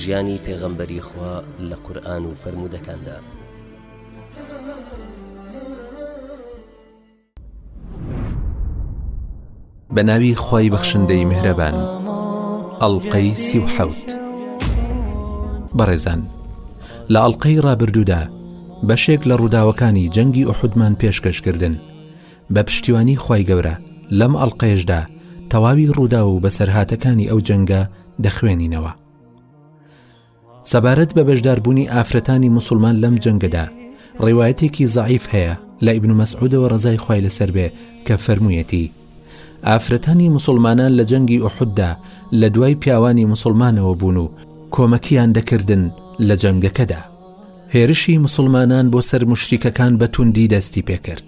ژیانی پێغەمبەری خوا لە قورئان و فەرموودەکاندا. بە ناوی خی بەخشندەی مهرەبان ئەڵلقەی سی و حەوت بەڕێزان لە ئەڵلقەی ڕابردوودا بەشێک لە ڕووداوەکانی جەنگی ئۆحودمان پێشکەشکردن بە پشتیوانی خوای گەورە لەم ئەڵلقەیەشدا تەواوی ڕوودا و بەسەرهاتەکانی ئەو جەنگە دەخوێنینەوە سەبارەت بە بەشداربوونی ئافرەتانی مسلمان لەم جەنگەدا ڕێوایەتێکی زعیف هەیە لە ئیبن مەسعودەوە ڕزای خی لەسەر بێ کە فەرموویەتی ئافرەتانی مسلمانان لە جەنگی ئۆحددا لە دوای پیاوانی مسلمانەوە بوون و کۆمەکیان دەکردن لە جەنگەکەدا هێرشی مسلمانان بۆ سەر مشریکەکان بە توندی دەستی پێکرد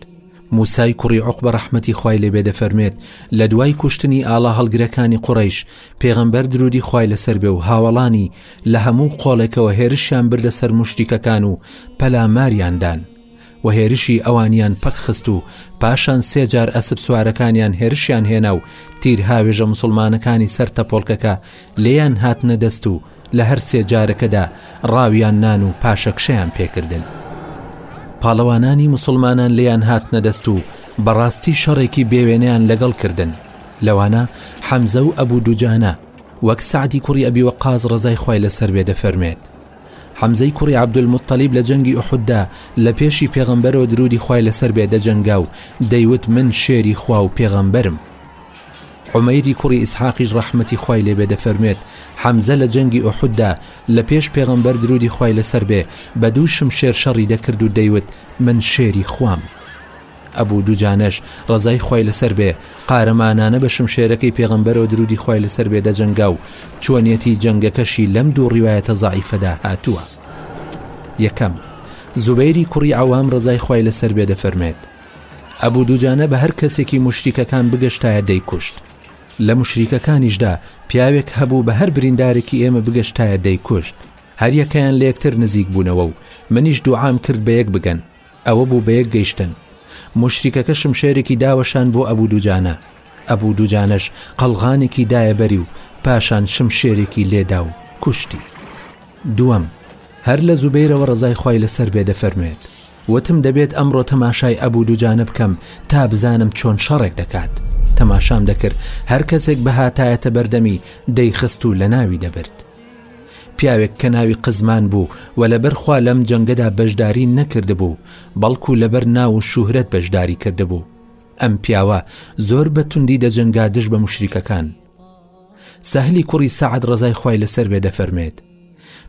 موسای کوڕی عوقبە ڕەحمەتی خوای لێ بێ دەفەرموێت، لە دوای کوشتنی ئاڵا هەڵگرەکانی قوڕەیش، پێغەمبەر دروودی خوای لەسەر بێ و هاوەڵانی، لە هەموو قۆڵێکەوە هێرشیان بردە سەر موشریکەکان و پەلاماریان دان. وە هێرشی ئەوانیان پەک خست و پاشان سێ جار ئەسپ سوارەکانیان هێرشیان هێنا و تیر هاوێژە موسڵمانەکانی سەر تەپۆڵکەکە لێیان هاتنە دەست و لە هەر سێ جارەکەدا ڕاویان نان و پاشەکشەیان پێکردن پاڵەوانانی مسلمانان لێیان هاتنە دەست و بەڕاستی شەڕێکی بێوێنیان لەگەڵ کردن لەوانە حەمزە و ئەبوو دوجانە وەک سعدی کوڕی ئەبی وە قاز ڕزای خی لەسەر بێ دەفەرمێت حەمزەی کوڕی عبدولمتەلیب لە جەنگی ئوحددا لە پێشی پێغەمبەرەوە درودی خی لەسەر بێ دەجەنگا و دەیوت من شێری خوا و پێغەمبەرم عومەیری کوڕی ئیسحاقیش ڕەحمەتی خوای لێ بێ دەفەرموێت، حەمزە لە جەنگی ئوحوددا لە پێش پێغەمبەر دروودی خوای لە سەر بێ بە دوو شمشێر شەڕی دەکرد و دەیوت، من شێری خوام. ئەبوو دوجانەش ڕەزای خوای لە سەر بێ قارەمانانە بە شمشێرەکەی پێغەمبەرەوە دروودی خوای لە سەر بێ دەجەنگا و چۆنیەتی جەنگەکەشی لەم دوو ڕیوایەتە زەعیفەدا هاتووە. یەکەم، زوبەیری کوڕی عەوام ڕەزای خوای لە سەر بێ دەفەرموێت، ئەبو دوجانە بە هەر کەسێکی موشریکەکان بگەشتایە دەیکوشت لە موشریکەکانیشدا پیاوێک هەبوو بە هەر بریندارێکی ئێمە بگەشتایە دەیکوشت هەریەکەیان لە یەکتر نزیک بوونەوە و منیش دوعام کرد بە یەک بگەن ئەوە بوو بە یەک گەیشتن مشریکەکە شمشێرێکی داوەشان بۆ ئەبوو دوجانە ئەبوو دوجانەش قەلغانێکی دایەبەری و پاشان شمشێرێکی لێدا و کوشتی دووەم هەر لە زوبێرەوە ڕزای خی لەسەر بێ دەفەرمێت وتم دەبێت ئەمڕۆ تەماشای ئەبوو دوجانە بکەم تا بزانم چۆن شەڕێک دەکات تەماشام دەکرد هەر کەسێک بەهاتایەتە بەردەمی دەیخست و لە ناوی دەبرد پیاوێک کە ناوی قزمان بوو و لەبەر خوا لەم جەنگەدا بەشداری نەکردبوو بەڵکو لەبەر ناو و شوهرەت بەشداری کردبوو ئەم پیاوە زۆر بە توندی دەجەنگا دژ بە مشریکەکان سەهلی کوڕی سەعد ڕەزای خوای لەسەر بێ دەفەرمێت،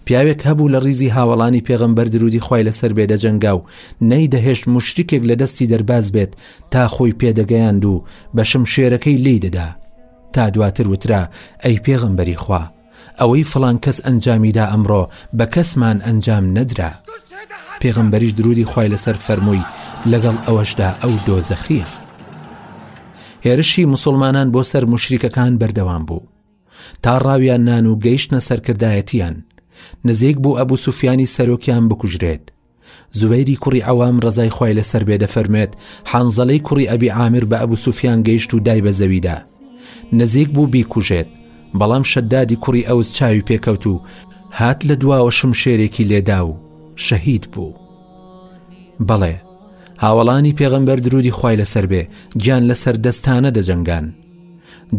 پیاوێک هەبوو لە ڕیزی هاوەڵانی پێغەمبەر درودی خوای لەسەر بێ دەجەنگا و نەیدەهێشت موشریکێک لە دەستی دەرباز بێت تا خۆی پێ دەگەیاند و بە شمشێرەکەی لێی دەدا تا دواتر وترا ئەی پێغەمبەری خوا ئەوەی فڵان کەس ئەنجامیدا ئەمڕۆ بە کەسمان ئەنجام نەدرا پێغەمبەریش درودی خوای لەسەر فەرمووی لەگەڵ ئەوەشدا ئەو دۆزەخیە. هێرشی موسڵمانان بۆ سەر موشریکەکان بەردەوام بوو تا ڕاویان نان و گەیشتە سەرکردایەتیان نزیک بوو ئەبوو سوفیانی سەرۆکیان بکوژرێت زوبەیری کوڕی ئەوام ڕزای خی لەسەر بێ دەفەرمێت حانزەلەی کوڕی ئەبی عامر بە ئەبوو سوفیان گەیشت و دای بە زەویدا نزیک بوو بیکوژێت بەڵام شەدادی کوڕی ئەوس چاوی پێکەوت و هات لە دواوە شمشێرێکی لێدا و شەهید بوو. بەڵێ هاوەڵانی پێغەمبەر درودی خوای لەسەر بێ گیان لەسەر دەستانە دەجەنگان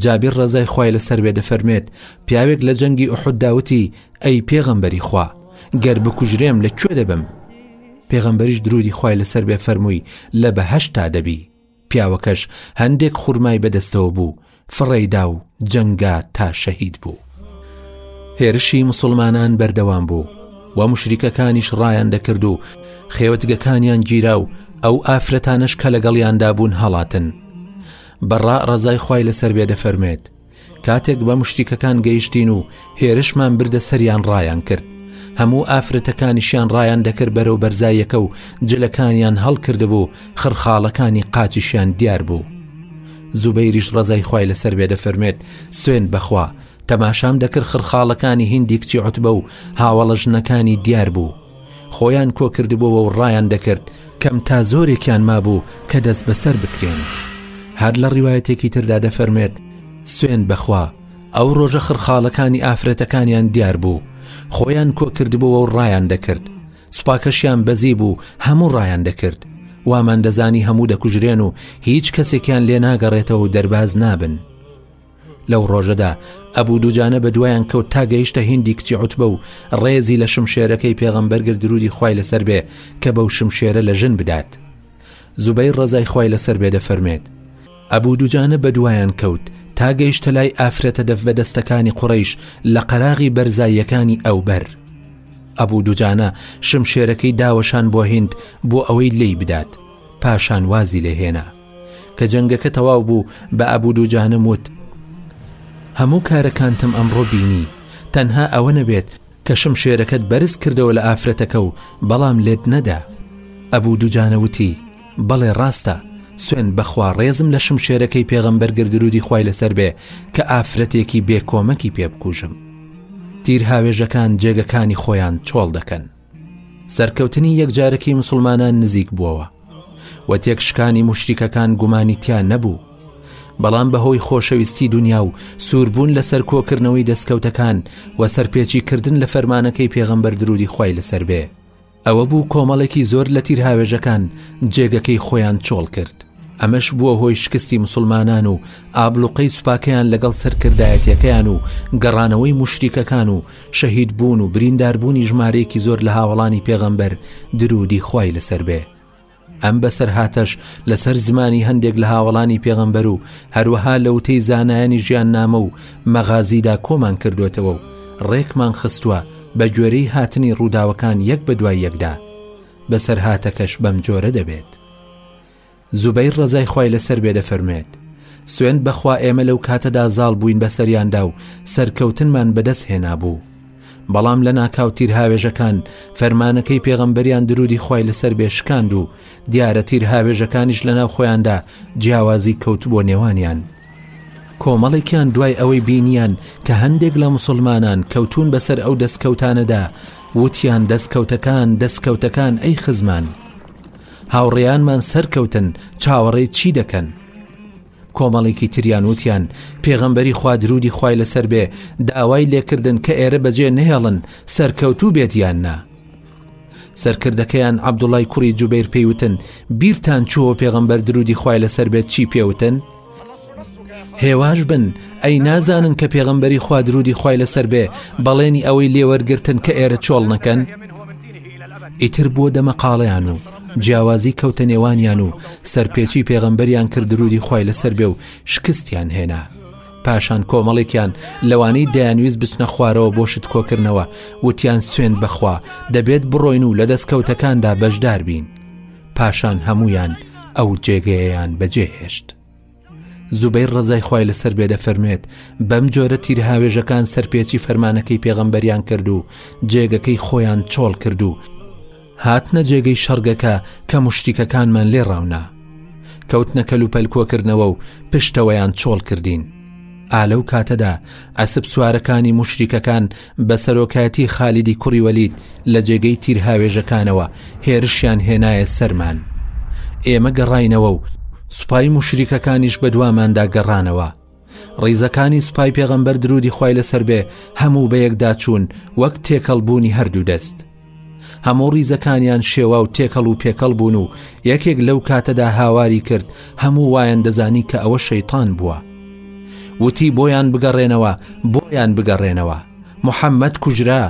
جابیر ڕزای خوای لەسەر بێ دەفەرمێت پیاوێک لە جەنگی ئوحود داوتی ئەی پێغەمبەری خوا گەر بکوژرێم لە کوێ دەبم پێغەمبەریش درودی خوای لەسەر بێ فەرمووی لە بەهشتا دەبی پیاوەکەش هەندێک خورمای بەدەستەوە بوو فڕێی دا و جەنگا تا شەهید بوو هێرشی مسلمانان بەردەوام بوو و مشریکەکانیش ڕایان دەکرد و خێوەتگەکانیان گیرا و ئەو ئافرەتانش کە لەگەڵیاندا بوون هەڵاتن بەڕا ڕزای خی لەسەر بێ دەفەرمێت کاتێک بە مشتیکەکان گەیشتین و هێرشمان بردە سەریان ڕایان کرد هەموو ئافرەتەکانیشیان ڕایان دەکرد بەرەو بەرزایەکە و جلەکانیان هەڵکردبوو خڕخاڵەکانی قاچیشیان دیار بوو زوبەیریش ڕزای خی لەسەر بێ دەفەرمێت سوێن بەخوا تەماشام دەکرد خڕخاڵەکانی هندی کچی عوتبە و هاوەڵە ژنەکانی دیار بوو خۆیان کۆ کردبۆوە و ڕایان دەکرد کەم تا زۆرێکیان مابوو کە دەست بەسەر بکرێن هەر لە ڕیواەتێکی تردا دەفەرمێت سوێن بەخوا ئەو ڕۆژە خڕخاڵەکانی ئافرەتەکانیان دیار بوو خۆیان کۆ کردبووە و ڕایان دەکرد سوپاکەشیان بەزی بوو هەموو ڕایان دەکرد وامان دەزانی هەموو دەکوژرێن و هیچ کەسێکیان لێ ناگەڕێتەوە و دەرباز نابن لەو ڕۆژەدا ئەبوو دووجانە بە دوایان کەوت تا گەیشتە هندی کچی عوتبە و ڕێزی لە شمشێرەکەی پێغەمبەرگر درودی خی لەسەر بێ کە بەو شمشێرە لە ژن بدات زوبەی ڕزای خی لەسەر بێ دەفەرمێت ئەبوو دووجانە بە دوایان کەوت تا گەیشتە لای ئافرەتە دەف بە دەستەکانی قڕیش لە قەراغی بەرزاییەکانی ئەوبەر ئەبوو دووجانە شمشێرەکەی داوەشان بۆ هند بۆ ئەوەی لی بدات پاشان وازی لێهێنا کە جەنگەکە تەواو بوو بە ئەبوو دووجانم وت هەموو کارەکانتم ئەمڕۆ بینی تەنها ئەوە نەبێت کە شم شێرەکەت بەرز کردەوە لە ئافرەتەکە و بەڵام لێت نەدا ئەبوو دووجانەوتی بەڵێ ڕاستە سوێن بەخوا ڕێزم لە شم شێرەکەی پێغەمبەر گردرودی خی لەسەر بێ کە ئافرەتێکی بێ کۆمەکی پێ بکوژم تیر هاوێژەکان جێگەکانی خۆیان چۆڵ دەکەن سەرکەوتنی یەکجارەکی مسلمانان نزیک بووەوە و تێکشکانی مشتیکەکان گومانی تیا نەبوو بەڵام بەهۆی خۆشەویستی دنیا و سووربوون لە سەر کۆکردنەوەی دەستکەوتەکان و سەرپێچی کردن لە فەرمانەکەی پێغەمبەر درودی خی لەسەر بێ ئەوە بوو کۆمەڵێکی زۆر لە تیرهاوێژەکان جێگەکەی خۆیان چۆڵ کرد ئەمەش بووە هۆی شکستی مسلمانان و ئابلوقەی سوپاکەیان لەگەڵ سەرکردایەتەکەیان و گەڕانەوەی مشتیکەکان و شەهید بوون و بریندار بوونی ژمارەیەکی زۆر لە هاوەڵانی پێغەمبەر درودی خوای لەسەر بێ ئەم بەسەرهاتەش لەسەر زمانی هەندێک لە هاوڵانی پێغەمبەر و هەروەها لە وتەی زانایانی ژیان نامە و مەغازیدا کۆمان کردوێتەوە و ڕێکمان خستووە بە گوێرەی هاتنی ڕووداوەکان یەک بە دوای یەکدا بەسەرهاتەکەش بەم جۆرە دەبێت زوبەیر ڕەزای خوای لەسەر بێ دەفەرموێت، سوێند بەخوا ئێمە لەو کاتەدا زاڵ بووین بەسەریاندا و سەرکەوتنمان بەدەست هێنابوو، بەڵام لەناکاو تیرهاوێژەکان فەرمانەکەی پێغەمبەریان درودی خوای لەسەر بێ شکاند و دیارە تیرهاوێژەکانیش لەناو خۆیاندا جیاوازی کەوتبووە نێوانیان. کۆمەڵێکیان دوای ئەوەی بینیان کە هەندێک لە موسڵمانان کەوتوون بەسەر ئەو دەستکەوتانەدا وتیان دەستکەوتەکان دەستکەوتەکان ئەی خزمان، هاوڕێیانمان سەرکەوتن چاوەڕێی چی دەکەن؟ کۆمەڵێکی تریان وتیان پێغەمبەری خوا درودی خوای لەسەر بێ داوای لێکردن کە ئێرە بەجێ نهێڵن سەرکەوتوو بێت یان نا سەرکردەکەیان عبدوڵای کوڕی جوبیر پێیوتن بیرتان چووە پێغەمبەر درودی خوای لەسەر بێت چی پێوتن هێواش بن ئەی نازانن کە پێغەمبەری خوا درودی خی لەسەر بێ بەڵێنی ئەوەی لێوەرگتن کە ئێرە چۆڵ نەکەن ئیتر بۆ دەمەقاڵیان و جیاوازی کەوتە نێوانیان و سەرپێچی پێغەمبەریان کرد درودی خی لەسەر بێ و شکستیان هێنا پاشان کۆمەڵێکیان لەوانەی دەیانویست بچنە خوارەوە بۆ شت کۆکردنەوە وتیان سوێن بخوا دەبێت بڕۆین و لە دەستکەوتەکاندا بەشدار بین پاشان هەموویان ئەو جێگەیەیان بەجێ هێشت زوبەی ڕزای خی لەسەر بێ دەفەرمێت بەم جۆرە تیرهاوێژەکان سەرپێچی فەرمانەکەی پێغەمبەریان کرد و جێگەکەی خۆیان چۆڵ کرد و هاتنە جێگەی شەڕگەکە کە مشتیکەکانمان لێ ڕاونا کەوتنە کەل و پەلکۆکردنەوە و پشتەوەیان چۆڵ کردین ئالە و کاتەدا ئەسب سوارەکانی مشتیکەکان بە سەرۆکایەتی خالیدی کوڕی وەلید لە جێگەی تیرهاوێژەکانەوە هێرشیان هێنایە سەرمان ئێمە گەڕینەوە و سوپای مشریکەکانیش بە دواماندا گەڕانەوە ڕیزەکانی سوپای پێغەمبەر درودی خی لەسەر بێ هەموو بە یەکداچوون وەک تێکەڵبوونی هەردوو دەست هەموو ڕیزەکانیان شێوا و تێکەڵ و پێکەڵ بوون و یەکێک لەو کاتەدا هاواری کرد هەموو وایان دەزانی کە ئەوە شەیتان بووە وتی بۆیان بگەڕێنەوە بۆیان بگەڕێنەوە محەممەد کوژرا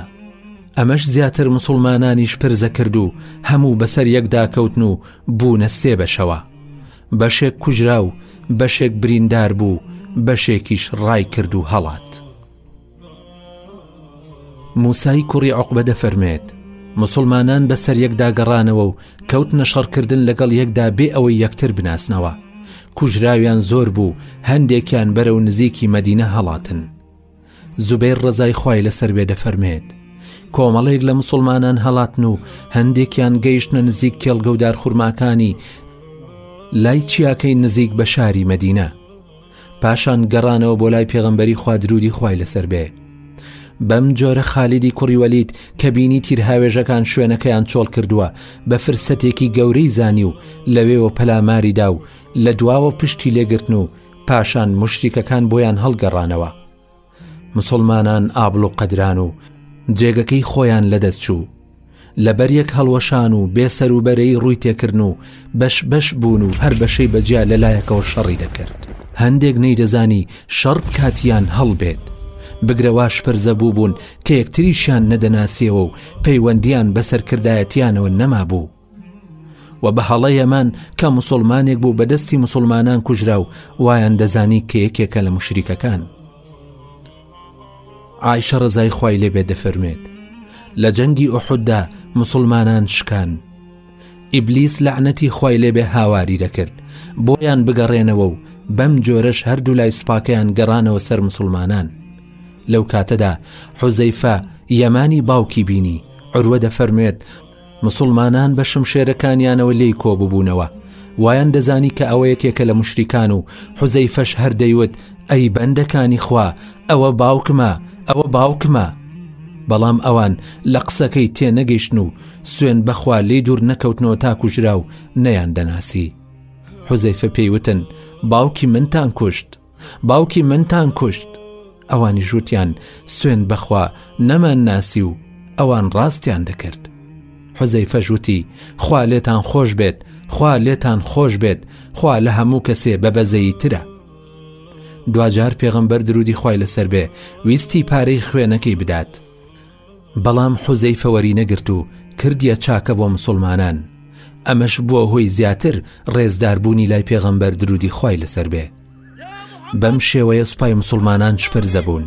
ئەمەش زیاتر مسلمانانیش پرزە کرد و هەموو بەسەر یەکدا کەوتن و بوونە سێ بەشەوە بەشێک کوژرا و بەشێک بریندار بوو بەشێکیش ڕای کرد و هەڵات. موسای کوڕی عوقبە دەفەرموێت، موسڵمانان بە سەر یەکدا گەڕانەوە و کەوتنە شەڕکردن لەگەڵ یەکدا بێ ئەوەی یەکتر بناسنەوە کوژراویان زۆر بوو هەندێکیان بەرە و نزیکی مەدینە هەڵاتن زوبێر ڕزای خی لەسەر بێ دەفەرمێت کۆمەڵێک لە مسلمانان هەڵاتن و هەندێکیان گەیشتە نزیک کێڵگەودار خورماکانی لای چیاکەی نزیک بە شاری مەدینە پاشان گەڕانەوە بۆ لای پێغەمبەری خوا درودی خوای لەسەر بێ بەم جۆرە خالیدی کوڕیوەلیت کە بینی تیرهاوێژەکان شوێنەکەیان چۆڵ کردووە بە فرسەتێکی گەورەی زانی و لەوێوە پەلاماریدا و لە دواوە پشتی لێگرتن و پاشان مشتیکەکان بۆیان هەڵگەڕانەوە مسوڵمانان ئابڵ و قەدران و جێگەکەی خۆیان لەدەست چوو لەبەر یەک هەڵوەشان و بێ سەروبەرەی ڕووی تێکردن و بەش بەش بوون و هەر بەشەی بەجیا لەلایەکەوە شەڕی دەکرد هەندێک نەیدەزانی شەڕ کاتیان هەڵبێت بگرەواش پرزەبوو بوون کە یەکتریشیان نەدەناسیەوە و پەیوەندیان بەسەرکردایەتیانەوە نەمابوو و بە هەڵە یەمان کە مسوڵمانێک بوو بە دەستی مسوڵمانان کوژرا و وایان دەزانی کە یەکێکە لە مشریکەکان ئایشە ڕزای خی لێبێ دەفەرمێت لە جەنگی ئۆحددا مسلمانان شکان ئیبلیس لەعنەتی خی لێبێ هاواری دەکرد بۆیان بگەڕێنەوە و بەم جۆرەش هەردوو لای سوپاکەیان گەڕانەوە سەر مسلمانان لەو کاتەدا حوزەیفە یەمانی باوکی بینی عروە دەفەرموێت موسڵمانان بە شمشێرەکانیانەوە لێی کۆببوونەوە، وایان دەزانی کە ئەوە یەکێکە لە مشریکان و حوزەیفەش هەر دەیوت ئەی بەندەکانی خوا ئەوە باوکمە، ئەوە باوکمە. بەڵام ئەوان لە قسەکەی تێنەگەیشتن و سوێن بەخوا لێی دوور نەکەوتنەوە تا کوژرا و نەیاندەناسی. حوزەیفە پێی وتن باوکی منتان کوشت. باوکی منتان کوشت ئەوانی ژووتیان سوێن بەخوا نەمان ناسی و ئەوان ڕاستیان دەکرد حەزەیفە ژووتی خوا لێتان خۆش بێت خوا لێتان خۆش بێت خوا لە هەموو کەسێ بە بەزەیی ترە دواجار پێغەمبەر درودی خی لەسەر بێ ویستی پارەی خوێنەکەی بدات بەڵام حوزەیفە وەرینەگرت و کردیە چاکە بۆ مسوڵمانان ئەمەش بووە هۆی زیاتر ڕێزداربوونی لای پێغەمبەر درودی خوای لەسەر بێ بەم شێوەیە سوپای مسلمانان شپرزە بوون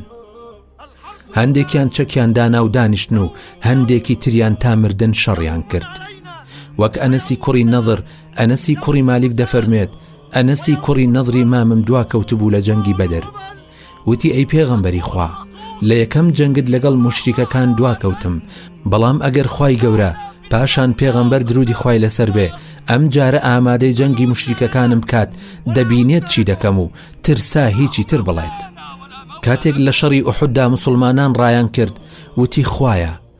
هەندێکیان چەکیان دانا و دانیشتن و هەندێکی تریان تا مردن شەڕیان کرد وەک ئەنەسی کوڕی نەظر ئەنەسی کوڕی مالیک دەفەرمێت ئەنەسی کوڕی نەظری مامم دوا کەوتبوو لە جەنگی بەدر وتی، ئەی پێغەمبەری خوا، لە یەکەم جەنگت لەگەڵ موشریکەکان دوا کەوتم، بەڵام ئەگەر خوای گەورە، پاشان پێغەمبەر درودی خوای لەسەر بێ، ئەمجارە ئامادەی جەنگی موشریکەکانم بکات، دەبینێت چی دەکەم و ترسا هیچی تر بڵێت. کاتێک لە شەڕی ئوحوددا موسڵمانان ڕایان کرد، وتی، خوایە،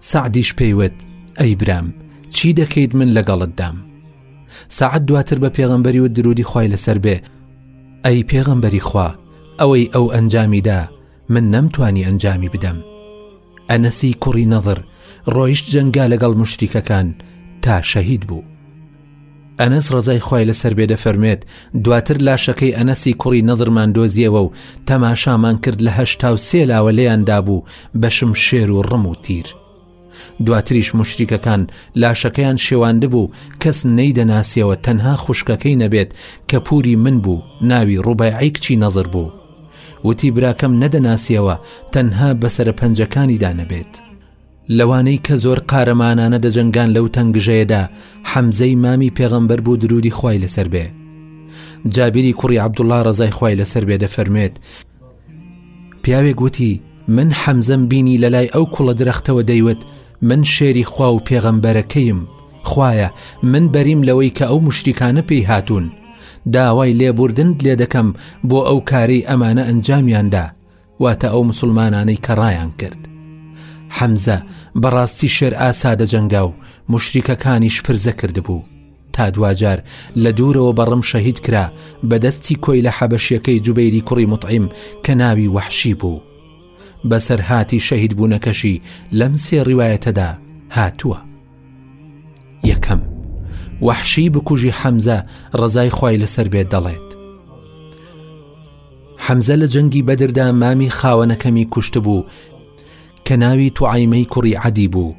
سەعدیش پێی وت، ئەی برام چی دەکەیت من لەگەڵتدام؟ سەعد دواتر بە پێغەمبەری و درودی خوای لەسەر بێ، ئەی پێغەمبەری خوا ئەوەی ئەو ئەنجامی دا من نەمتوانی ئەنجامی بدەم. ئەنەسی کوڕی نەضر ڕۆیشت جەنگا لەگەڵ موشریکەکان تا شەهید بوو. ئەنەس ڕەزای خوای لەسەر بێ دەفەرموێت دواتر لاشەکەی ئەنەسی کوڕی نەظرمان دۆزیەوە و تەماشامان کرد لە هەشتا و سێ لاوە لێیان دابوو بەشم شێر و ڕم و تیر دواتریش مشریکەکان لاشەکەیان شێواندبوو کەس نەیدەناسیەوە تەنها خوشکەکەی نەبێت کە پوری من بوو ناوی ڕوبایعی کچی نەزر بوو وتی براکەم نەدەناسیەوە تەنها بەسرە پەنجەکانیدا نەبێت. لەوانەی کە زۆر قارەمانانە دەجەنگان لەو تەنگژەیەدا حەمزەی مامی پێغەمبەر بوو درودی خوای لەسەر بێ جابیری کوڕی عبدوڵا ڕزای خوای لەسەر بێ دەفەرمێت پیاوێک وتی من حەمزەم بینی لە لای ئەو کوڵە درەختەوە دەیوت من شێری خوا و پێغەمبەرەکەیم خویە من بەریم لەوەی کە ئەو مشتیکانە پێی هاتوون داوای لێبوردن لێ دەکەم بۆ ئەو کارەی ئەمانە ئەنجامیاندا واتە ئەو موسڵمانانەی کە ڕایان کرد حەمزە بەڕاستی شێر ئاسا دەجەنگا و موشریکەکانیش پرزە کردبوو تا دواجار لە دوورەوە بەڕم شەهید کرا بەدەستی کۆی لە حەبەشیەکەی جوبەیری کوڕی مطعیم کە ناوی وەحشی بوو بەسەرهاتی شەهید بوونەکەشی لەم سێ ڕیواەتەدا هاتووە یەکەم وەحشی بکوژی حەمزە ڕزای خی لەسەر بێت دەڵێت حەمزە لە جەنگی بەدردا مامی خاوەنەکەمی کوشتبوو کە ناوی توعیمەی کوڕی عەدی بوو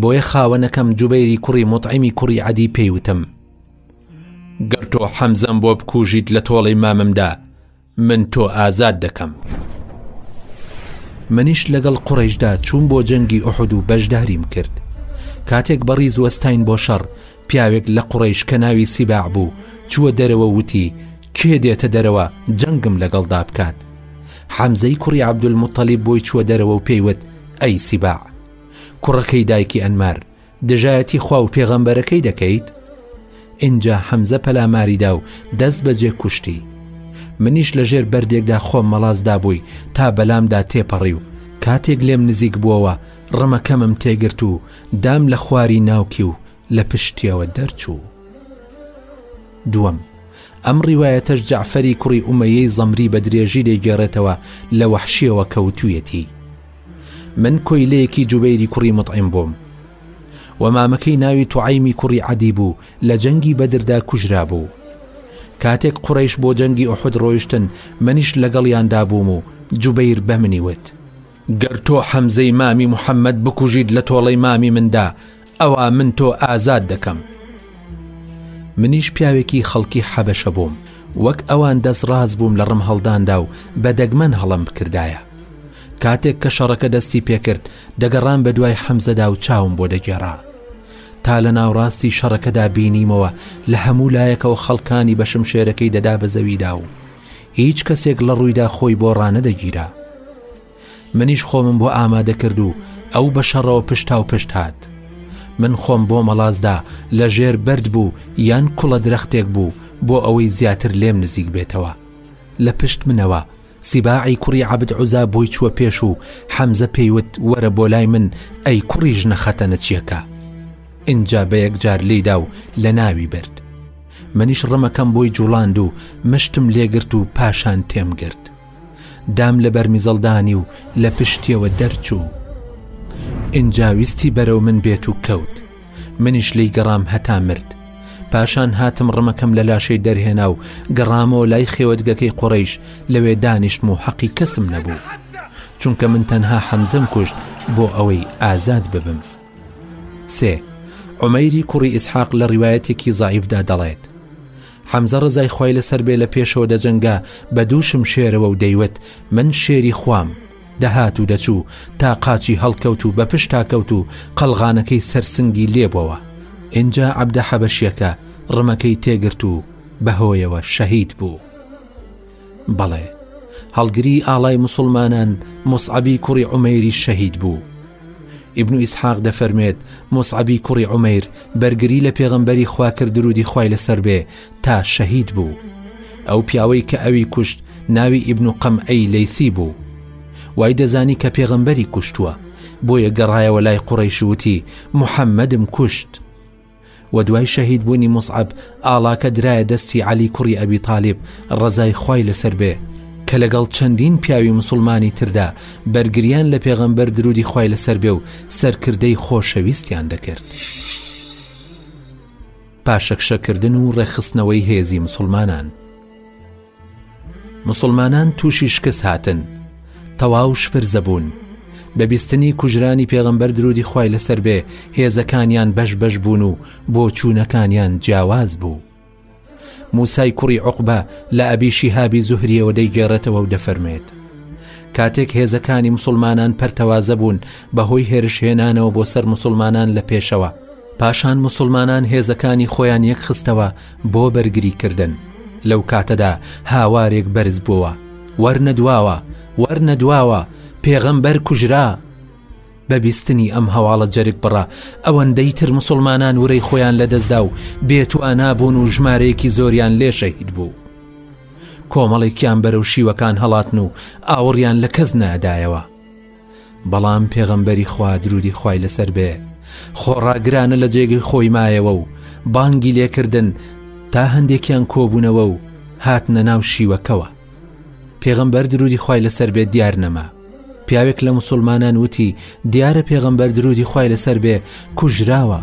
بۆیە خاوەنەکەم جوبێری کوڕی مطعیمی کوڕی عەدی پێیوتم گەر تۆ حەمزەم بۆ بکوژیت لە تۆڵەی ماممدا من تۆ ئازاد دەکەم منیش لەگەڵ قڕیشدا چوون بۆ جەنگی ئوحد و بەشداریم کرد کاتێک بەڕی زوەستین بۆ شەڕ پیاوێک لە قوڕەیش کە ناوی سیباع بوو چووە دەرەوە وتی کێ دێتە دەرەوە جەنگم لەگەڵدا بکات حەمزەی کوڕی عەبدولمتەلیب بۆی چووە دەرەوە و پێیوت ئەی سیباع کوڕەکەی دایکی ئەنمار دژایەتی خوا و پێغەمبەرەکەی دەکەیت ئینجا حەمزە پەلاماریدا و دەست بەجێ کوشتی منیش لەژێر بەردێکدا خۆم مەڵازدا بووی تا بەلامدا تێپەڕی و کاتێک لێم نزیک بووەوە ڕمەکەمم تێگرت و دام لە خواری ناوکی و لە پشتیەوە دەرچوو دووەم ئەم ڕیواەتەش جعفەری کوڕی ئومەیەی زەمری بە درێژی دەیگێڕێتەوە لە وەحشیەوە کەوتویەتی من کۆیلەیەکی جوبەیری کوڕی مطعیم بووم و مامەکەی ناوی توعیمی کوڕی عادی بوو لە جەنگی بەدردا کوژرا بوو کاتێک قڕیش بۆ جەنگی ئۆحد ڕۆیشتن منیش لەگەڵیاندا بووم و جوبەیر بە منی وت گەر تۆ حەمزەی مامی محەمەد بکوژیت لە تۆڵەی مامی مندا ئەوا من تۆ ئازاد دەکەم منیش پیاوێکی خەڵکی حەبەشە بووم وەک ئەوان دەست ڕاز بووم لە ڕم هەڵداندا و بە دەگمەن هەڵم بکردایە کاتێک کە شەڕەکە دەستی پێکرد دەگەڕان بە دوای حەمزەدا و چاوم بۆ دەگێڕا تا لە ناوڕاستی شەڕەکەدا بینیمەوە لە هەموو لایەکەوە خەڵکانی بەشم شێرەکەی دەدا بە زەویدا و هیچ کەسێک لە ڕوویدا خۆی بۆ ڕانەدەگیرا منیش خۆمم بۆ ئامادە کرد و ئەو بە شەڕەوە پشتا و پشت هات من خۆم بۆ مەڵازدا لە ژێر بەرد بوو یان کوڵە درەختێک بوو بۆ ئەوەی زیاتر لێم نزیک بێتەوە لە پشت منەوە سیباعی کوڕی عبد عوزا بۆی چووە پێش و حەمزە پێیوت وەرە بۆ لای من ئەی کوڕی ژنە خەتە نەچیەکە ئینجا بە یەکجار لیدا و لە ناوی برد منیش ڕمەکەم بۆی جوڵاند و مشتم لێگرت و پاشان تێم گرت دام لە بەرمیزەڵدانی و لە پشتیەوە دەرچوو ئینجاویستی بەرەو من بێت و کەوت منیش لی گەڕام هەتا مرد پاشان هاتم ڕمەکەم لە لاشەی دەرهێنا و گەڕامەوە لای خێوەتگەکەی قڕیش لەوێ دانیشتم و حەقی کەسم نەبوو چونکە من تەنها حەمزەم کوشت بۆ ئەوەی ئازاد ببم. سێ، عومەیری کوڕی ئیسحاق لە ڕیوایەتێکی زەعیفدا دەڵێت، حەمزە ڕەزای خوای لەسەر بێ لە پێشەوە دەجەنگا بە دوو شمشێرەوە و دەیوت، من شێری خوام، دەهات و دەچوو تا قاچی هەڵکەوت و بە پشتا کەوت و قەڵغانەکەی سەر سنگی لێ بۆوە، ئینجا عەبدە حەبەشییەکە ڕمەکەی تێگرت و بەهۆیەوە شەهید بوو. بەڵێ هەڵگری ئاڵای مسلمانان مصعبی کوڕی عمەری شەهید بوو ئیبن و ئیسحاق دەفەرمێت مصعبی کوڕی عمەیر بەرگری لە پێغەمبەری خواکرد درودی خی لەسەر بێ تا شەهید بوو ئەو پیاوەی کە ئەوی کوشت ناوی ئیبن و قەم ئەی لەیسی بوو وای دەزانی کە پێغەمبەری کوشتووە بۆیە گەڕایەوە لای قوڕیشوتی محەممەدم کوشت وە دوای شەهید بوونی موسعەب ئاڵاکە درایە دەستی عەلی کوڕی ئەبی تالیب ڕەزای خوای لەسەر بێ کە لەگەڵ چەندین پیاوی مسوڵمانی تردا بەرگریان لە پێغەمبەر درودی خوای لەسەر بێ و سەرکردەی خۆشەویستیان دەکرد پاشەکشەکردن و ڕێکخستنەوەی هێزی مسوڵمانان. موسڵمانان تووشی شکست هاتن تەواو شپرزە بوون بە بیستنی کوژرانی پێغەمبەر درودی خوای لەسەر بێ هێزەکانیان بەش بەش بوون و بۆ چوونەکانیان جیاواز بوو موسای کوڕی عقبە لە ئەبیشی هابی زوهریەوە دەیگەێڕێتەوە و دەفەرمێت کاتێک هێزەکانی مسلمانان پەرتەوازە بوون بەهۆی هێرشهێنانەوە بۆ سەر مسلمانان لە پێشەوە پاشان مسلمانان هێزەکانی خۆیان یەک خستەوە بۆ بەرگری کردن لەو کاتەدا هاوارێک بەرز بووە وەرنە دواوە وەرنە دواوە پێغەمبەر کوژرا بە بیستنی ئەم هەواڵە جەرگ بڕە ئەوەندەی تر مسلمانان ورەی خۆیان لە دەستدا و بێتوانا بوون و ژمارەیەکی زۆریان لێ شەهید بوو کۆمەڵێکیان بەرەو شیوەکان هەڵاتن و ئاوڕیان لە کەس نادایەوە بەڵام پێغەمبەری خوا درودی خوای لەسەر بێ خۆڕاگرانە لە جێگەی خۆی مایەوە و بانگی لێکردن تا هەندێکیان کۆبوونەوە و هاتنە ناو شیوەکەوە پێغەمبەر درودی خوای لەسەر بێ دیار نەما پیاوێک لە مسلمانان وتی دیارە پێغەمبەر درودی خوای لەسەر بێ کوژراوە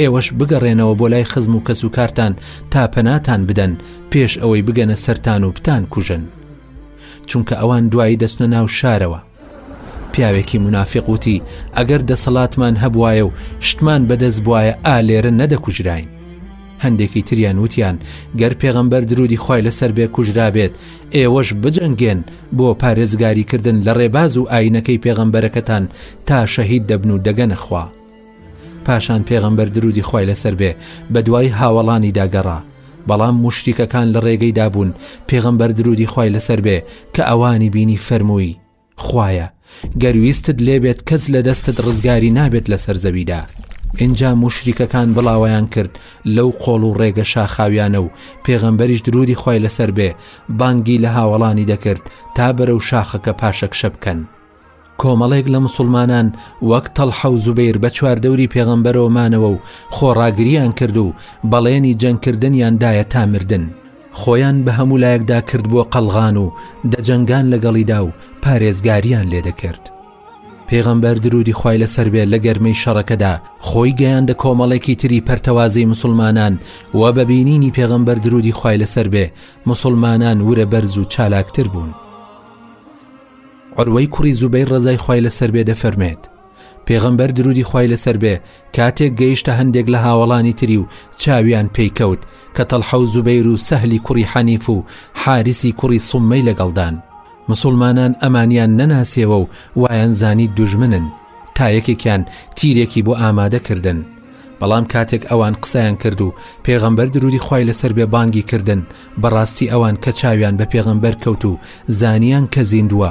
ئێوەش بگەڕێنەوە بۆ لای خزم و کەس و کارتان تا پەناتان بدەن پێش ئەوەی بگەنە سەران و بتان کوژن چونکە ئەوان دوایی دەستە ناو شارەوە پیاوێکی منافق وتی ئەگەر دەسەڵاتمان هەبوایە و شتمان بەدەست بواە ئا لێرە نەدەکوژراین هەندێکی تریان وتیان گەر پێغەمبەر درودی خی لەسەر بێ کوژرابێت ئێوەش بجەنگێن بۆ پارێزگاریکردن لە ڕێباز و ئاینەکەی پێغەمبەرەکەتان تا شەهید دەبن و دەگەنەخوا پاشان پێغەمبەر درودی خوای لەسەر بێ بە دوای هاوەڵانی داگەڕا بەڵام مشتیکەکان لە ڕێگەی دابوون پێغەمبەر درودی خوای لەسەر بێ کە ئەوانی بینی فەرمووی خویە گەرویستت لێبێت کەس لە دەستت ڕزگاری نابێت لەسەر زەویدا اینجا مشریکەکان بڵاویان کرد لەو قۆڵ و ڕێگە شاخاویانە و پێغەمبەریش درودی خوای لەسەر بێ بانگی لە هاوەڵانی دەکرد تا بەرەو شاخەکە پاشەکشە بکەن کۆمەڵێک لە مسوڵمانان وەک تەڵحە و زوبەیر بە چواردەوری پێغەمبەرەوە مانەوە و خۆڕاگریان کرد و بەڵێنی جەنگکردنیان دایە تا مردن خۆیان بە هەموو لایەکدا کرد بۆ قەلغان و دەجەنگان لەگەڵیدا و پارێزگاریان لێ دەکرد پێغەمبەر درودی خی لەسەر بێ لە گەرمەی شەڕەکەدا خۆی گەیاندە کۆمەڵێکی تری پەرتەوازەی مسلمانان و بە بینینی پێغەمبەر درودی خی لەسەر بێ مسلمانان ورە بەرز و چالاکتر بوون. عروەی کوڕی زوبەیر ڕەزای خوای لەسەر بێ دەفەرمێت، پێغەمبەر درودی خوای لەسەر بێ کاتێک گەیشتە هەندێک لە هاوەڵانی تری و چاویان پێی کەوت کە تەڵحە و زوبەیر و سەهلی کوڕی حەنیف و حاریسی کوڕی سوممەی لەگەڵدان مسوڵمانان ئەمانیان نەناسیەوە و وایان زانی دوژمنن تا یەکێکیان تیرێکی بۆ ئامادە کردن بەڵام کاتێک ئەوان قسەیان کرد و پێغەمبەر درودی خوای لەسەر بێ بانگی کردن بەڕاستی ئەوان کە چاویان بە پێغەمبەر کەوت و زانیان کە زیندووە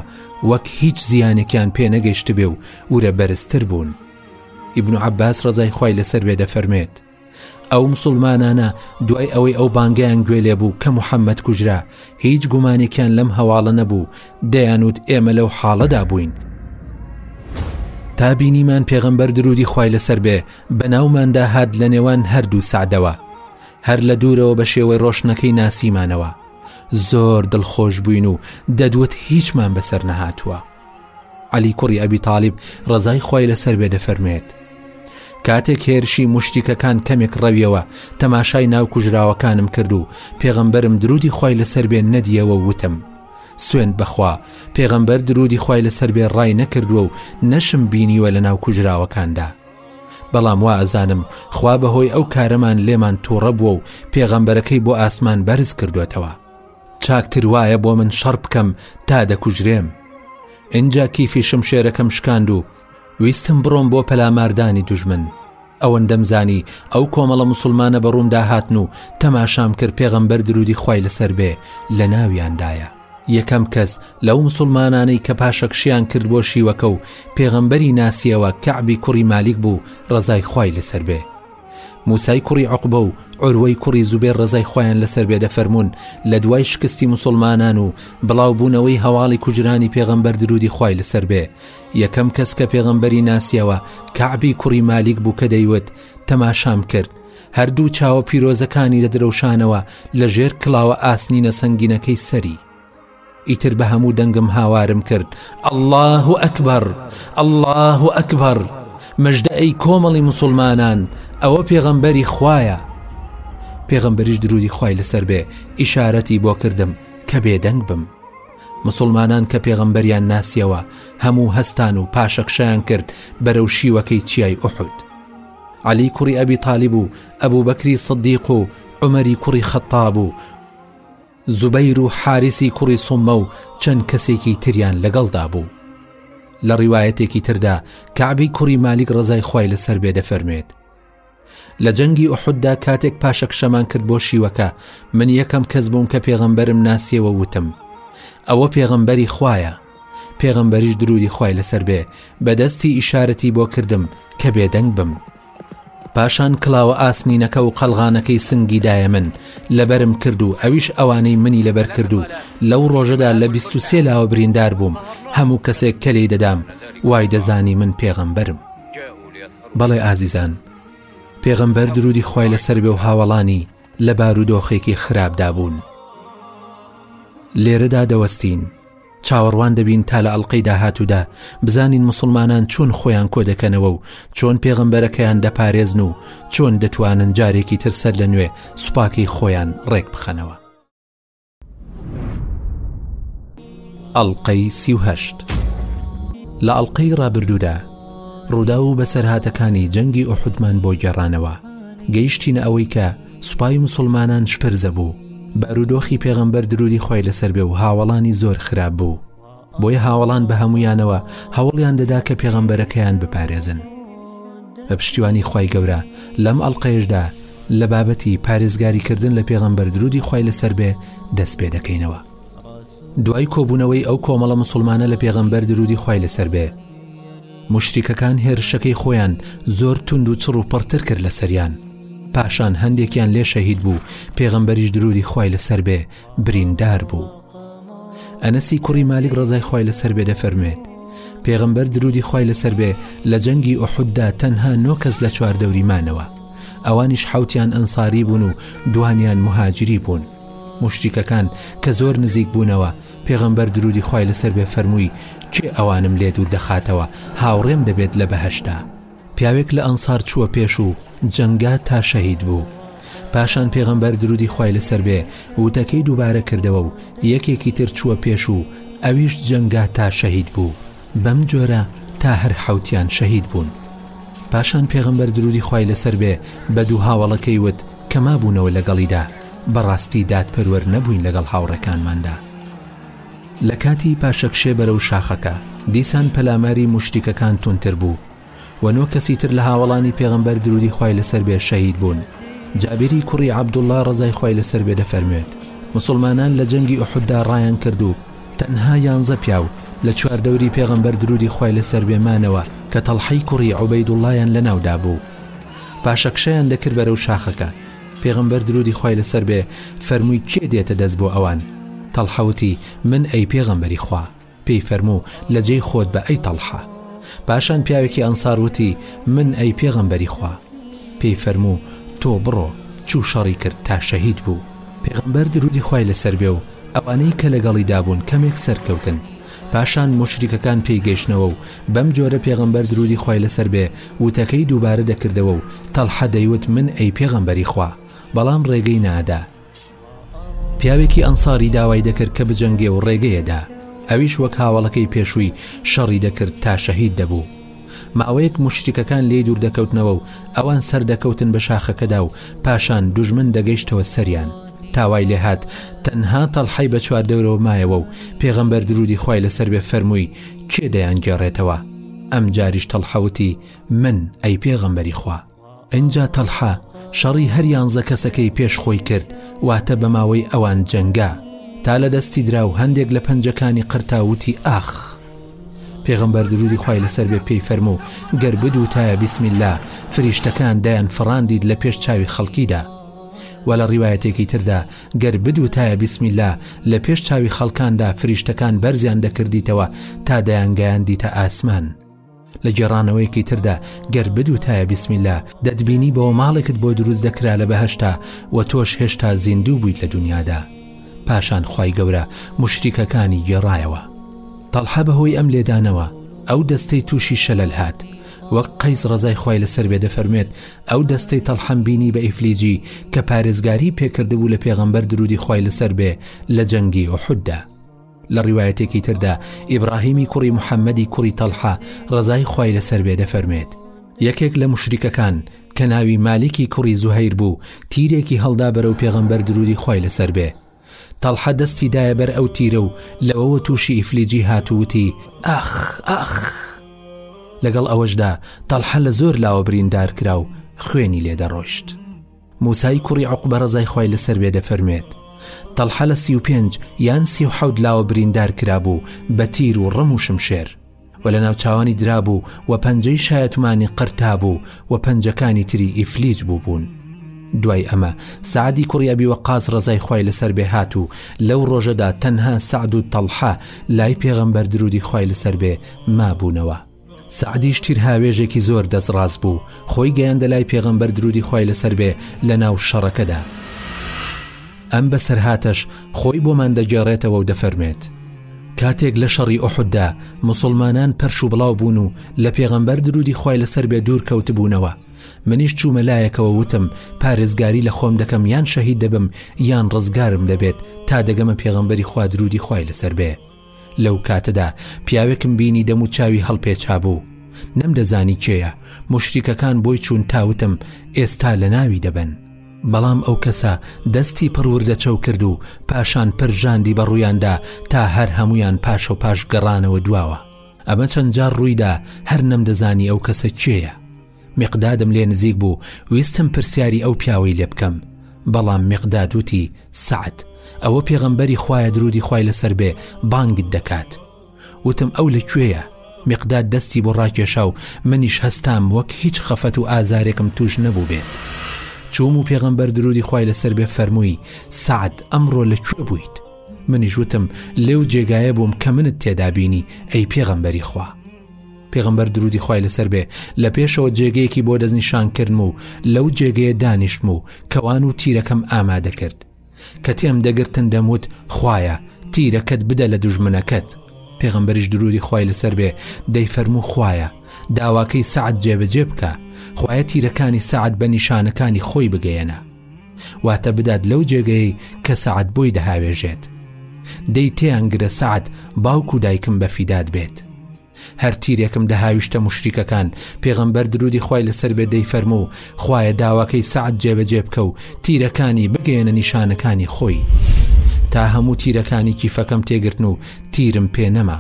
وەک هیچ زیانێکیان پێ نەگەیشتبێ و ورە بەرزتر بوون ئیبن و عباس ڕزای خی لەسەر بێ دەفەرمێت ئەو مسلمانانە دوای ئەوەی ئەو بانگیان گوێ لێ بوو کە محەممەد کوژرا هیچ گومانێکیان لەم هەواڵە نەبوو دەیانوت ئێمە لەو حاڵەدا بووین تا بینیمان پێغەمبەر درودی خی لەسەر بێ بە ناوماندا هات لە نێوان هەردوو سعدەوە هەر لە دوورەوە بە شێوەی ڕۆشنەکەی ناسیمانەوە زۆر دڵخۆش بووین و دەدوت هیچمان بەسەر نەهاتووە علی کوڕی ئەبی تاالب ڕزای خۆی لەسەر بێ دەفەرمێت کاتێک هێرشی مشتیکەکان کەمێک ڕەویەوە تەماشای ناو کوژراوەکانم کرد و پێغەمبەرم درودی خی لەسەر بێن نەدیەوە وتم سوێن بەخوا پێغەمبەر درودی خی لەسەر بێ ڕای نەکردووە و نەشم بینیوە لە ناو کوژراوەکاندا بەڵام وا ئەزانم خوا بەهۆی ئەو کارەمان لێمان تووڕە بووە و پێغەمبەرەکەی بۆ ئاسمان بەرز کردوێتەوە چاکتر وایە بۆ من شەڕ بکەم تا دەکوژرێم ئینجا کیفی شمشێرەکەم شکاند و ویستم بڕۆم بۆ پەلاماردانی دوژمن ئەوەندەم زانی ئەو کۆمەڵە مسلمانە بە ڕوومدا هاتن و تەماشام کرد پێغەمبەر درودی خی لەسەر بێ لە ناویاندایە یەکەم کەس لەو موسڵمانانەی کە پاشەکشیان کرد بۆ شیوەکە و پێغەمبەری ناسیەوە کەعبی کوڕی مالیک بوو ڕەزای خوای لەسەر بێ موسای کوڕی عقبە و عروەی کوڕی زوبێر ڕزای خۆیان لەسەر بێ دەفەرمونون لە دوای شکستی موسڵمانان و بڵاوبوونەوەی هەواڵی کوژرانی پێغەمبەر درودی خوای لەسەر بێ یەکەم کەس کە پێغەمبەری ناسیەوە کەعبی کوڕی مالیک بوو کە دەیوت تەماشام کرد هەردوو چاوە پیرۆزەکانی دەدرەوشانەوە لە ژێر کڵاوە ئاسنینە سەنگینەکەی سەری ئیتر بە هەموو دەنگم هاوارم کرد ئەله و ئەکبەر ئەله و ئەکبەر مژدە ئەی کۆمەڵی مسلمانان ئەوە پێغەمبەری خویە پێغەمبەریش درودی خی لەسەر بێ ئیشارەتی بۆ کردم کە بێدەنگ بم مسلمانان کە پێغەمبەریان ناسیەوە هەموو هەستان و پاشەکشیان کرد بەرەو شیوەکەی چیای ئوحود عەلی کوڕی ئەبی تالیب و ئەبوبەکری سدیق و عومەری کوڕی خەتاب و زوبەیر و حاریسی کوڕی سوممە و چەند کەسێکی تریان لەگەڵدا بوو لە ڕیواەتێکی تردا کەعبی کوڕی مالیک ڕزای خی لەسەر بێ دەفەرمێت لە جەنگی ئوحددا کاتێک پاشە کشەمان کرد بۆ شیوەکە من یەکەم کەس بووم کە پێغەمبەرم ناسیەوە وتم ئەوە پێغەمبەری خویە پێغەمبەریش درودی خوای لەسەر بێ بە دەستی ئیشارەتی بۆ کردم کە بێدەنگ بم پاشان کلاوە ئاسنینەکە و قەلغانەکەی سنگی دایە من لەبەرم کرد و ئەویش ئەوانەی منی لەبەر کرد و لەو ڕۆژەدا لە بیست و سێ لاوە بریندار بووم هەموو کەسێک کە لی دەدام وای دەزانی من پێغەمبەرم بەڵێ ئازیزان پێغەمبەر درودی خوای لەسەر بێ و هاوەڵانی لە بارودۆخێکی خراپدا بوون لێرەدا دەوەستین چاوەڕوان دەبین تا لە ئەڵقەی داهاتوودا بزانین مسوڵمانان چۆن خۆیان کۆ دەکەنەوە و چۆن پێغەمبەرەکەیان دەپارێزن و چۆن دەتوانن جارێکی تر سەر لە نوێ سوپاکەی خۆیان ڕێک بخەنەوە. ئەڵلقەی سیهشت لە ئەڵلقەی ڕابردوودا ڕوودا و بەسەرهاتەکانی جەنگی ئۆحودمان بۆ گێڕانەوە گەیشتینە ئەوەی کە سوپای موسڵمانان شپرزە بوو بارودۆخی پێغەمبەر درودی خۆی لەسەر بێ و هاوەڵانی زۆر خراپ بوو بۆیە هاوەڵان بە هەمویانەوە هەوڵیان دەدا کە پێغەمبەرەکەیان بپارێزن بە پشتیوانی خی گەورە لەم ئەڵلقەیشدا لە بابەتی پارێزگاریکردن لە پێغەمبەر درودی خی لەسەر بێ دەست پێ دەکەینەوە دوای کۆبوونەوەی ئەو کۆمەڵە مسلمانە لە پێغەمبەر درودی خی لەسەر بێ موشریکەکان هێرشەکەی خۆیان زۆر توند و چڕ و پڕتر کرد لە سەریان پاشان هەندێکیان لێ شەهید بوو پێغەمبەریش درودی خوای لەسەر بێ بریندار بوو ئەنەسی کوڕی مالیک ڕزای خوای لەسەر بێ دەفەرمێت پێغمبەر درودی خی لەسەر بێ لە جەنگی ئۆحوددا تەنها نۆ کەس لە چوار دەوریمانەوە ئەوانیش حوتیان ئەنساری بوون و دوانیان مهاجری بوون مشتیکەکان کە زۆر نزیک بوونەوە پێغەمبەر درودی خوای لەسەر بێ فەرمووی، کێ ئەوانم لێ دوور دەخاتەوە هاوڕێم دەبێت لە بەهەشتا. پیاوێک لە ئەنسار چووە پێش و جەنگا تا شەهید بوو. پاشان پێغەمبەر درودی خوای لەسەر بێ وتەکەی دووبارە کردەوە و یەکێکی تر چووە پێش و ئەویش جەنگا تا شەهید بوو. بەم جۆرە تا هەر حەوتیان شەهید بوون پاشان پێغەمبەر درودی خوای لەسەر بێ بە دوو هاوەڵەکەی وت کە مابوونەوە لەگەڵیدا بەڕاستی دادپەروەر نەبووین لەگەڵ هاوڕێکانماندا لە کاتی پاشەکشێ بەرەو شاخەکە دیسان پەلاماری موشریکەکان توندتر بوو و نۆ کەسی تر لە هاوەڵانی پێغەمبەر درودی خوای لەسەر بێ شەهید بوون جابیری کوڕی عەبدوڵڵا ڕزای خوای لەسەر بێ دەفەرموێت مسلمانان لە جەنگی ئوحددا ڕایان کرد و تەنها یانزە پیاو لە چوار دەوری پێغەمبەر درودی خوای لەسەر بێ مانەوە کە تەڵحەی کوڕی عوبەیدوڵڵایان لە ناودا بوو پاشەکشەیان دەکرد بەرەو شاخەکە پێغمبەر درودی خی لەسەر بێ فەرمووی کێ دێتە دەست بۆ ئەوان تەڵحەوتی من ئەی پێغمبەری خوا پێی فەرموو لە جێی خۆت بە ئەی تەڵحە پاشان پیاوێکی ئەنسار وتی من ئەی پێغەمبەری خوا پێی فەرموو تۆ بڕۆ چوو شەڕی کرد تا شەهید بوو پێغەمبەر درودی خوای لەسەر بێ و ئەوانەی کە لەگەڵی دابوون کەمێک سەرکەوتن پاشان مشریکەکان پێی گەیشتنەوە و بەم جۆرە پێغەمبەر درودی خوای لەسەر بێ وتەکەی دووبارە دەکردەوە و تەلحە دەیوت من ئەی پێغەمبەری خوا بەڵام ڕێگەی نادا پیاوێکی ئەنساری داوای دەکرد کە بجەنگێ و ڕێگەیەدا ئەویش وەک هاوڵەکەی پێشووی شەڕی دەکرد تا شەهید دەبوو ماوەیەک مشتەکان لێ دوور دەکەوتنەوە و ئەوان سەردەکەوتن بە شاخەکەدا و پاشان دوژمن دەگەیشتەوە سەریان تاوای لێ هاات تەنها تەلحی بە چوار دەورەوە مایەوە و پێغەمبەر درودی خی لەسەر بێ فەرمووی کێ دەیان گێڕێتەوە ئەم جاریش تەلحەوتی من ئەی پێغەمبەری خوا ئینجا تەڵحە شەڕی هەر یانزە کەسەکەی پێش خۆی کرد واتە بە ماوەی ئەوان جەنگا تا لە دەستی درا و هەندێک لە پەنجەکانی قرتاوتی ئاخ پێغمبەر درودی خی لەسەر بێ پێی فەرموو گەر بدو تایە بیسمیلا فریشتەکان دایان فڕاندید لە پێش چاوی خەڵکیدا و لە ڕیواەتێکی تردا گەر بدو تایە بیسمیلا لە پێش چاوی خەڵکاندا فریشتەکان بەرزیان دەکردیتەوە تا دەیانگەیان دیتە ئاسمان لە گێڕانەوەیەکی تردا گەر بدوتایە بسم اللە دەتبینی بەوە ماڵێکت بۆ دروست دەکرا لە بەهشتا و تۆش هێشتا زیندوو بوویت لە دنیادا پاشان خی گەورە مشریکەکانی گێڕایەوە تەڵحە بەهۆی ئەم لێدانەوە ئەو دەستەی تووشی شەلەل هات وەک قەیز ڕزای خی لەسەر بێ دەفەرمێت ئەو دەستەی تەڵحەم بینی بە ئیفلیجی کە پارێزگاری پێکردبوو لە پێغەمبەر درودی خی لەسەر بێ لە جەنگی و حوددا لە ڕیوایەتێکی تردا ئیبراهیمی کوڕی محەممەدی کوڕی تەلحە ڕزای خی لەسەر بێ دەفەرمێت یەکێک لە مشریکەکان کە ناوی مالیکی کوڕی زوهیر بوو تیرێکی هەڵدا بەرەو پێغەمبەر درودی خی لەسەر بێ تەلحە دەستی دایە بەر ئەو تیرە و لەوەوە تووشی ئیفلیجی هاتووتی ئاخ ئاخ لەگەڵ ئەوەشدا تەلحە لە زۆر لاوە بریندار کرا و خوێنی لێ دەڕۆشت. موسای کوڕی عوقبە ڕەزای خوای لەسەر بێ دەفەرموێت، تەڵحە لە سی و پێنج یان سی و حەوت لاوە بریندار کرابوو بە تیر و ڕم و شمشێر و لە ناوچاوانی درابوو و پەنجەی شایەتومانی قرتابوو و پەنجەکانی تری ئیفلیج بووبوون. دوای ئەمە سەعدی کوڕی ئەبی وەقاس ڕەزای خوای لەسەر بێ هات و لەو ڕۆژەدا تەنها سەعد و تەڵحە لای پێغەمبەر درودی خوای لەسەر بێ مابوونەوە. سەعدیش تیرهاوێژێکی زۆر دەست ڕاست بوو خۆی گەیاندە لای پێغەمبەر درودی خوای لەسەر بێ لە ناو شەڕەکەدا ئەم بەسەرهاتەش خۆی بۆمان دەگێڕێتەوە و دەفەرمێت کاتێک لە شەڕی ئۆحددا مسلمانان پەرش و بڵاو بوون و لە پێغەمبەر درودی خوای لەسەر بێ دوور کەوتبوونەوە منیش چوومە لایەکەوە وتم پارێزگاری لە خۆم دەکەم یان شەهید دەبم یان ڕزگارم دەبێت تا دەگەمە پێغەمبەری خوا درودی خوای لەسەر بێ لەو کاتەدا پیاوێکم بینی دەم و چاوی هەڵپێچابوو نەمدەزانی کێیە موشریکەکان بۆی چوون تاوتم ئێستا لە ناوی دەبەن بەڵام ئەو کەسە دەستی پڕوردە چەو کرد و پاشان پرژاندی بە ڕوویاندا تا هەر هەمویان پاشە و پاش گەڕانەوە دواوە ئەمە چەند جار ڕوویدا هەر نەمدەزانی ئەو کەسە کێیە میقدادم لێ نزیک بوو ویستم پرسیاری ئەو پیاوەی لێ بکەم بەڵام میقداد وتی سەعد ئەوە پێغەمبەری خوایە درودی خوای لەسەر بێ بانگت دەکات وتم ئەو لە کوێیە میقداد دەستی بۆ ڕاکێشا و منیش هەستام وەک هیچ خەفەت و ئازارێکم توش نەبوو بێت چوم و پێغەمبەر درودی خوای لەسەر بێ فەرمووی سعد ئەمڕۆ لە کوێ بوویت منیش وتم لێو جێگایە بووم کە منت تێدابینی ئەی پێغەمبەری خوا پێغەمبەر درودی خوای لەسەر بێ لە پێشەوە جێگەیەکی بۆ دەستنیشان کردم و لەو جێگەیە دانیشتم و کەوان و تیرەکەم ئامادە کرد کە تێم دەگرتن دەموت خویە تیرەکەت بدە لە دوژمنەکەت پێغەمبەریش درودی خوای لەسەر بێ دەی فەرموو خویە داواکەی سعد جێبەجێ بکە خویە تیرەکانی سعد بە نیشانەکانی خۆی بگەیەنە واتە بدات لەو جێگەی کە سەعد بۆی دەهاوێژێت دەی تێیانگرە سعد باوک و دایکم بەفیداد بێت هەر تیرێکم دەهاویشتە مشریکەکان پێغەمبەر درودی خی لەسەر بێ دەی فەرمو و خویە داواکەی سعد جێبەجێ بکە و تیرەکانی بگەێنە نیشانەکانی خۆی تا هەموو تیرەکانی کیفەکەم تێگرتن و تیرم پێ نەما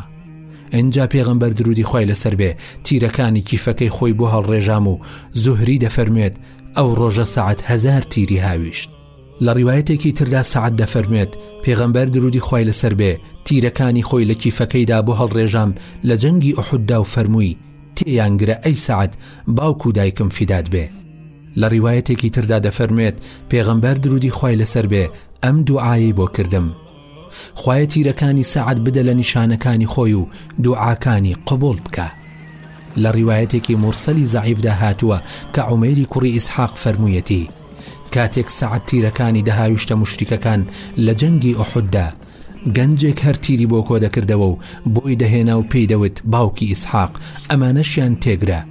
ئەجا پێغەمبەر درودی خی لەسەر بێ تیرەکانی کیفەکەی خۆی بۆ هەڵڕێژام و زۆهری دەفەرموێت ئەو ڕۆژە سەعد هەزار تیری هاویشت. لە ڕیوایەتێکی تردا سەعد دەفەرموێت، پێغەمبەر درودی خوای لەسەر بێ تیرەکانی خۆی لە کیفەکەیدا بۆ هەڵڕێژام لە جەنگی ئوحوددا و فەرمووی، تێیان گرە ئەی سەعد باوک و دایکم فیدات بێ. لە ڕیوایەتێکی تردا دەفەرموێت، پێغەمبەر درودی خوای لەسەر بێ ئەم دوعایەی بۆ کردم، خوایە تیرەکانی سەعد بدە لە نیشانەکانی خۆی و دوعاکانی قبوڵ بکە لە ڕیواەتێکی مرسەلی زعیفدا هاتووە کە عمەیری کوڕی ئیسحاق فەرموویەتی کاتێک سەعد تیرەکانی دەهاویشتە مشتیکەکان لە جەنگی ئۆحددا گەنجێک هەر تیری بۆ کۆ دەکردەوە و بۆی دەهێنا و پێی دەوت باوکی ئیسحاق ئەمانەشیان تێگرە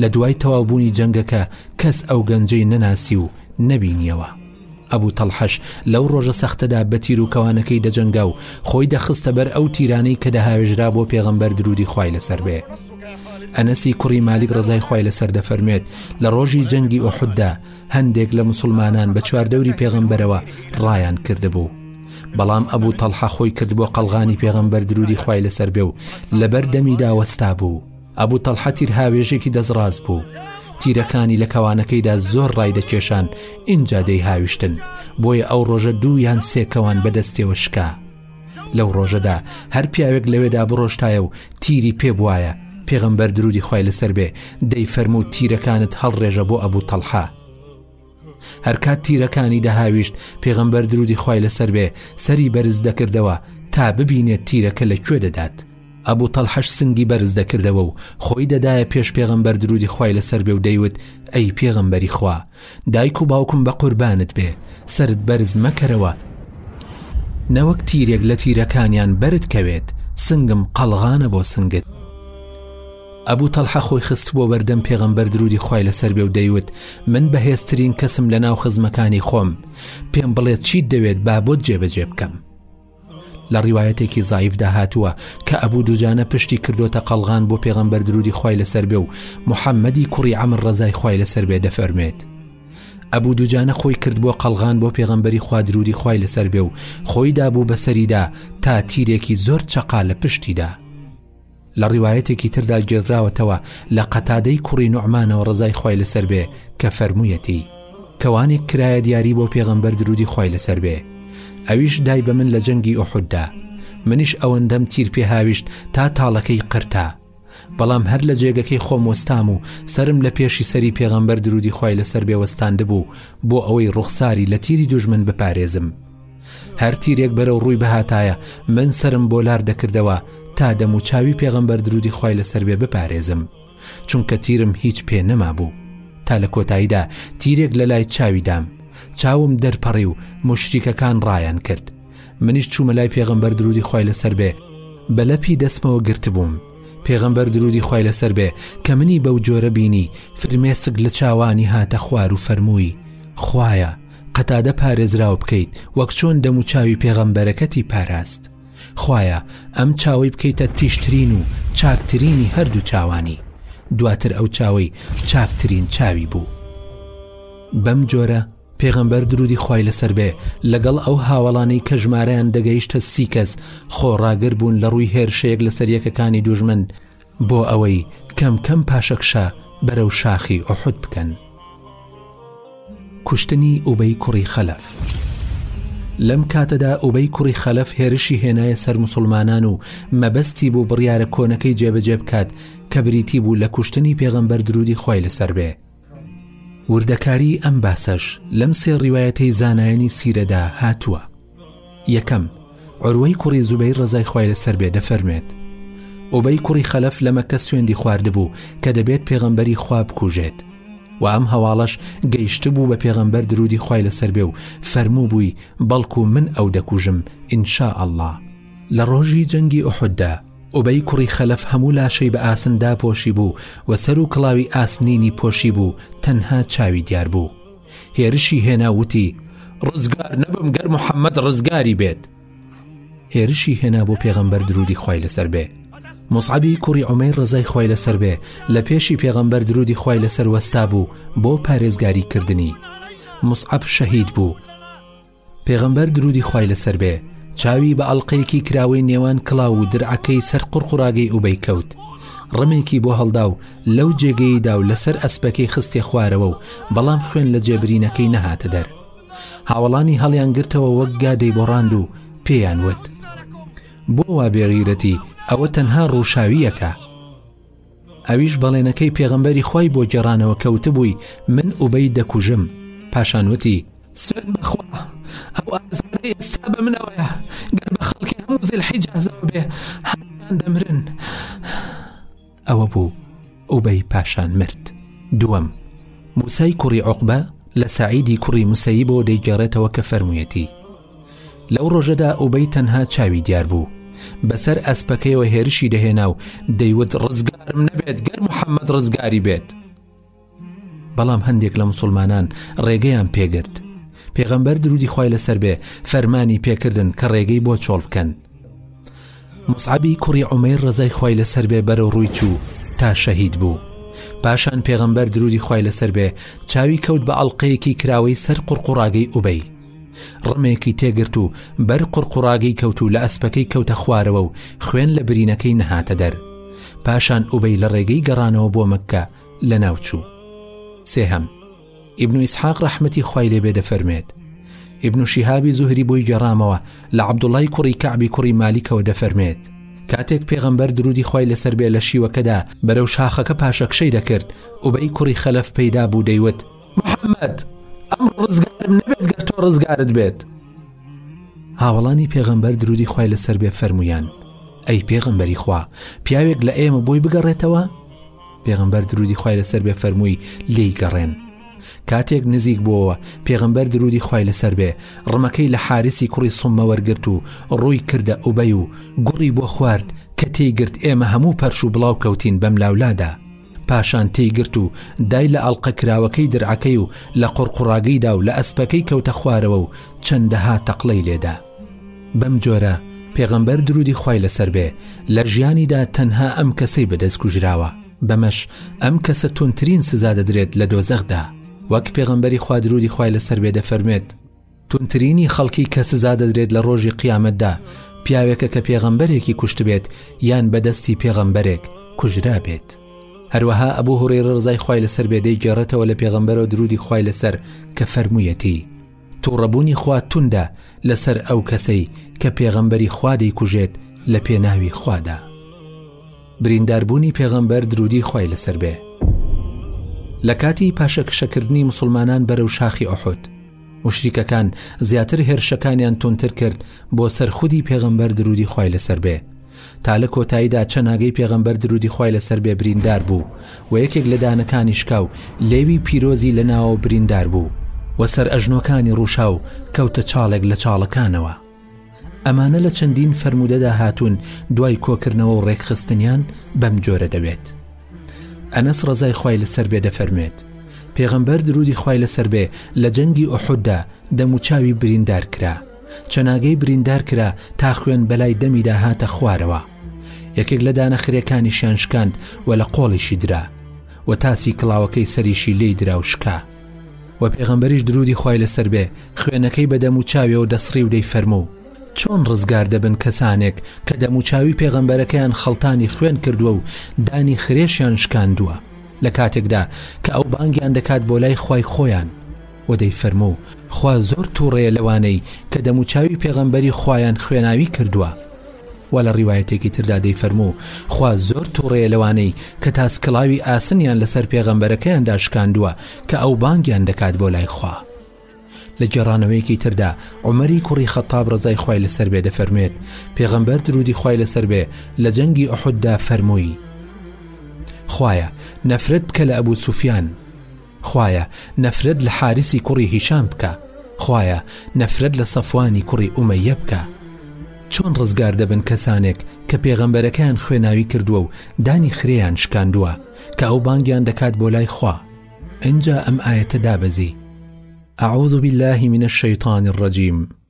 لە دوای تەوابوونی جەنگەکە کەس ئەو گەنجەی نەناسی و نەبینیەوە. ئەبوو تەڵحەش لەو ڕۆژە سەختەدا بە تیر و کەوانەکەی دەجەنگا و خۆی دەخستە بەر ئەو تیرانەی کە دەهاوێژرا بۆ پێغەمبەر درودی خوای لەسەر بێ ئەنەسی کوڕی مالیک ڕزای خوای لەسەر دەفەرمێت لە ڕۆژی جەنگی ئۆحددا هەندێک لە مسلمانان بە چواردەوری پێغەمبەرەوە ڕایان کردبوو بەڵام ئەبوو تەڵحە خۆی کرد بۆ قەلغانی پێغەمبەر درودی خوای لەسەر بێ و لەبەر دەمیدا وەستا بوو ئەبوو تەڵحە تیرهاوێژێکی دەستڕاست بوو، تیرەکانی لە کەوانەکەیدا زۆر ڕایدەکێشان، ئینجا دەیهاویشتن، بۆیە ئەو ڕۆژە دوو یان سێ کەوان بە دەستیەوە شکا. لەو ڕۆژەدا هەر پیاوێک لەوێدا بڕۆشتایە و تیری پێ بوایە، پێغەمبەر درودی خوای لەسەر بێ دەیفەرموو تیرەکانت هەڵڕێژە بۆ ئەبوو تەڵحە. هەرکات تیرەکانی دەهاویشت پێغەمبەر درودی خی لەسەر بێ سەری بەرز دەکردەوە تا ببینێت تیرەکە لە کوێ دەدات ئەبوو تەلحەش سنگی بەرز دەکردەوە و خۆی دەدایە پێش پێغەمبەر درودی خی لەسەر بێ و دەیوت ئەی پێغەمبەری خوا دایک و باوکم بە قوربانت بێ سرد بەرز مەکەرەوە نەوەک تیرێک لە تیرەکانیان بەرت کەوێت سنگم قەلغانە بۆ سنگت ئەبو تەڵحە خۆی خستبووە بەردەم پێغەمبەر دروودی خوای لەسەر بێ و دەیوت من بەهێزترین کەسم لە ناو خزمەکانی خۆم پێم بڵێت چیت دەوێت با بۆت جێبەجێ بکەم لە ڕیواەتێکی زایفدا هاتووە کە ئەبوو دووجانە پشتی کردوتە قەلغان بۆ پێغەمبەر درودی خی لەسەر بێ و محەممەدی کوڕی ئەمر ڕزای خی لەسەر بێ دەفەرمێت ئەبوو دووجانە خۆی کرد بۆ قەلغان بۆ پێغەمبەری خوادرودی خی لەسەر بێ و خۆی دابوو بەسەریدا تا تیرێکی زۆر چەقا لە پشتیدا لە ڕیوایەتێکی تردا گێڕدراوەتەوە لە قەتادەی کوڕی نوعمانەوە ڕزای خوای لەسەر بێ کە فەرموویەتی کەوانێک کرایە دیاری بۆ پێغەمبەر درودی خوای لەسەر بێ ئەویش دای بە من لە جەنگی ئۆحوددا منیش ئەوەندەم تیر پێ هاویشت تا تاڵەکەی قرتا بەڵام هەر لە جێگەکەی خۆم وەستام و سرم لە پێشی سەری پێغەمبەر درودی خوای لەسەر بێوەستاند بوو بۆ ئەوەی ڕوخساری لە تیری دوژمن بپارێزم هەر تیرێک بەرەو ڕووی بهاتایە من سەرم بۆ لار دەکردەوە تا دەم و چاوی پێغەمبەر درودی خوای لەسەر بێ بپارێزم چونکە تیرم هیچ پێ نەمابوو تا لە کۆتاییدا تیرێک لە لای چاوی دام چاوم دەرپەڕی و مشریکەکان ڕایان کرد منیش چوومە لای پێغەمبەر درودی خوای لەسەر بێ بە لەپی دەستمەوە گرتبووم پێغەمبەر درودی خوای لەسەر بێ کە منی بەو جۆرە بینی فرمێسک لە چاوانی هاتە خوار و فەرمووی خوایە قەتادە پارێزراو بکەیت وەک چۆن دەم و چاوی پێغەمبەرەکەتی پاراست خویە ئەم چاوەی بکەیتە تیشترین و چاکترینی هەردوو چاوانی دواتر ئەو چاوەی چاکترین چاوی بوو بەم جۆرە پێغەمبەر درودی خی لەسەر بێ لەگەڵ ئەو هاوڵانەی کە ژمارەیان دەگەیشتە سی کەس خۆڕاگر بوون لە ڕووی هێرشەیەک لە سەریەکەکانی دوژمن بۆ ئەوەی کەم کەم پاشەکشە بەرەو شاخی ئوحود بکەن. کوشتنی ئوبەی کوڕی خەلەف لەم کاتەدا ئوبەی کوڕی خەلەف هێرشی هێنایە سەر موسڵمانان و مەبەستی بوو بڕیارە کۆنەکەی جێبەجێ بکات کە بریتی بوو لە کوشتنی پێغەمبەر درودی خوای لەسەر بێ، وردەکاریی ئەم باسەش لەم سێ ڕیوایەتەی زانایانی سیرەدا هاتووە یەکەم عروەی کوڕی زوبەی ڕزای خی لەسەر بێ دەفەرمێت ئۆبەی کوڕی خەلەف لە مەکە سوێندی خواردبوو کە دەبێت پێغەمبەری خوا بکوژێت و ئەم هەواڵەش گەیشت بوو بە پێغەمبەر درودی خی لەسەر بێ و فەرموو بووی بەڵکو من ئەو دەکوژم ئینشا ئەله لە ڕۆژی جەنگی ئوحددا ئوبەی کوڕی خەلەف هەموو لاشەی بە ئاسن داپۆشیبوو و سەر و کڵاوی ئاسنینی پۆشیبوو تەنها چاوی دیار بوو هێرشی هێنا وتی ڕزگار نەبم گەر محمد ڕزگاری بێت هێرشی هێنا بۆ پێغەمبەر درودی خوای لەسەر بێ مصعبی کوڕی ئۆمەی ڕزای خوای لەسەر بێ لە پێشی پێغەمبەر درودی خوای لەسەر وەستا بوو بۆ پارێزگاری کردنی مصعب شەهید بوو پێغەمبەر درودی خوای لەسەر بێ چاوی بە ئەڵقەیەکی کراوەی نێوان کڵاو و درعەکەی سەر قڕقڕاگەی ئوبەی کەوت ڕمێکی بۆ هەڵدا و لەو جێگەی دا و لەسەر ئەسپەکەی خستێ خوارەوە و بەڵام خوێن لە جێبرینەکەی نەهاتە دەر هاوڵانی هەڵیان گرتەوە وەک گادەی بۆ ڕاند و پێیان وت بۆ وا بێغیرەتی ئەوە تەنها ڕووشاویەکە ئەویش بەڵێنەکەی پێغەمبەری خوای بۆ گێڕانەوە کە وتبووی، من ئوبەی دەکوژم، پاشان وتی، سوێند بە خوا ئەو ئازارەی ئێستا بە منەوەیە، گەر بە خەڵکی هەموو ذی الحیجازەوە بێ هەموویان دەمرن. ئەوە بوو ئوبەی پاشان مرد. دووەم، موسای کوڕی عوقبە لە سەعیدی کوڕی موسەییبەوە دەیگێڕێتەوە کە فەرموویەتی، لەو ڕۆژەدا ئوبەی تەنها چاوی دیار بوو بەسەر ئەسپەکەیەوە هێرشی دەهێنا و دەیوت ڕزگارم نەبێت گەر محەممەد ڕزگاری بێت بەڵام هەندێک لە مسلمانان ڕێگەیان پێگرت پێغەمبەر درودی خی لەسەر بێ فەرمانی پێکردن کە ڕێگەی بۆ چۆڵ بکەن مسعبی کوڕی ئۆمەی ڕزای خی لەسەر بێ بەرە ڕووی چوو تا شەهید بوو پاشان پێغەمبەر درودی خی لەسەر بێ چاوی کەوت بە ئەڵلقەیەکی کراوەی سەر قڕقڕاگەی ئوبەی ڕمێکی تێگرت و بەر قڕقڕاگەی کەوت و لە ئەسپەکەی کەوتە خوارەوە و خوێن لە برینەکەی نەهاتە دەر پاشان ئوبەی لە ڕێگەی گەڕانەوە بۆ مەککە لە ناوچوو سێهەم ئیبن و ئیسحاق ڕەحمەتی خوای لێبێ دەفەرمێت ئیبن و شیهابی زوهری بۆی گەڕامەوە لە عەبدوڵای کوڕی کەعبی کوڕی مالیکەوە دەفەرمێت کاتێک پێغەمبەر درودی خی لەسەر بێ لە شیوەکەدا بەرەو شاخەکە پاشەکشەی دەکرد و بەی کوڕی خەلەف پەیدا بوو دەیوت محەممەد، ئەمڕۆ ڕزگارم نەبێت گەر تۆ ڕزگارت بێت. هاوەڵانی پێغەمبەر درودی خوای لەسەر بێ فەرمویان ئەی پێغەمبەری خوا پیاوێک لە ئێمە بۆی بگەڕێتەوە پێغەمبەر درودی خوای لەسەر بێ فەرمووی لێی گەڕێن کاتێک نزیک بووەوە پێغەمبەر درودی خوای لەسەر بێ ڕمەکەی لە حارسی کوڕی سممە وەرگرت و ڕووی کردە ئوبەی و گوڕی بۆ خوارد کە تێی گرت ئێمە هەموو پەرش و بڵاو کەوتین بەم لاولادا پاشان تێی گرت و دای لە ئەڵقە کراوەکەی درعەکەی و لە قوڕقوڕاگەی دا و لە ئەسپەکەی کەوتە خوارەوە و چەندەها تەقلەی لێدا بەم جۆرە پێغەمبەر درودی خوای لەسەر بێ لە ژیانیدا تەنها ئەم کەسەی بەدەست کوژراوە بەمەش ئەم کەسە تونترین سزا دەدرێت لە دۆزەخدا وەک پێغەمبەری خوا درودی خوای لەسەر بێ دەفەرمێت توندترینی خەڵکی کە سزا دەدرێت لە ڕۆژی قیامەتدا پیاوێکە کە پێغەمبەرێکی کوشتبێت یان بە دەستی پێغەمبەرێک کوژرابێت هەروەها ئەبوو هوڕێرە ڕزای خی لەسەر بێدەی گێڕێتەوە لە پێغەمبەرەوە درودی خی لەسەر کە فەرموویەتی تووڕەبوونی خوا توندە لەسەر ئەو کەسەی کە پێغەمبەری خوا دەیکوژێت لە پێناوی خوادا برینداربوونی پێغەمبەر درودی خی لەسەر بێ لە کاتی پاشەکشەکردنی مسلمانان بەرەو شاخی ئۆحود موشریکەکان زیاتر هێرشەکانیان تونتر کرد بۆ سەر خودی پێغەمبەر درودی خوای لەسەر بێ تا لە کۆتاییدا چەناگەی پێغەمبەر درودی خوای لەسەر بێ بریندار بوو و یەکێک لە دانەکانی شکا و لێوی پیرۆزی لە ناوەوە بریندار بوو و سەر ئەژنۆکانی ڕووشاو کەوتە چاڵێک لە چاڵەکانەوە. ئەمانە لە چەندین فەرموودەدا هاتوون دوای کۆکردنەوە و ڕێکخستنیان بەم جۆرە دەوێت ئەنەس ڕزای خی لەسەر بێ دەفەرموێت پێغەمبەر درودی خی لەسەر بێ لە جەنگی ئۆحوددا دەموچاوی بریندار کرا چەناگەی بریندار کرا تا خوێن بەلای دەمیدا هاتە خوارەوە یەکێک لە دانە خرێکانیشیان شکاند و لە قۆڵیشی درا و تاسی کڵاوەکەی سەریشی لی درا و شکا وە پێغەمبەریش درودی خوای لەسەر بێ خوێنەکەی بە دەموو چاوێەوە دەسڕی و دەیفەرموو چۆن ڕزگار دەبن کەسانێک کە دەموو چاوی پێغەمبەرەکەیان خەڵتانی خوێن کردووە و دانی خرێشیان شکاندووە لە کاتێکدا کە ئەو بانگیان دەکات بۆ لای خوای خۆیان و دەی فەرموو خوا زۆر تووڕەیە لەوانەی کە دەموو چاوی پێغەمبەری خویان خوێناوی کردووە وە لە ڕیوایەتێکی تردا دەیفەرموو خوا زۆر توڕەیە لەوانەی کە تاسکڵاوی ئاسنیان لەسەر پێغەمبەرەکەیاندا شکاندووە کە ئەو بانگیان دەکات بۆ لای خوا لە گێڕانەوەیەکی تردا عمەری کوڕی خەتاب ڕزای خی لەسەر بێ دەفەرموێت پێغەمبەر درودی خی لەسەر بێ لە جەنگی ئۆحددا فەرمووی خویە نەفرەت بکە لە ئەبوو سوفیان خوایە نەفرەت لە حارسی کوڕی هیشام بکە خوایە نەفرەت لە سەفوانی کوڕی ئومەیە بکە چۆن ڕزگار دەبن کەسانێک کە پێغەمبەرەکەیان خوێناوی کردووە و دانی خرێیان شکاندووە کە ئەو بانگیان دەکات بۆ لای خوا ئەجا ئەم ئاەتە دابەزی أعوذ بالله من الشيطان الرجيم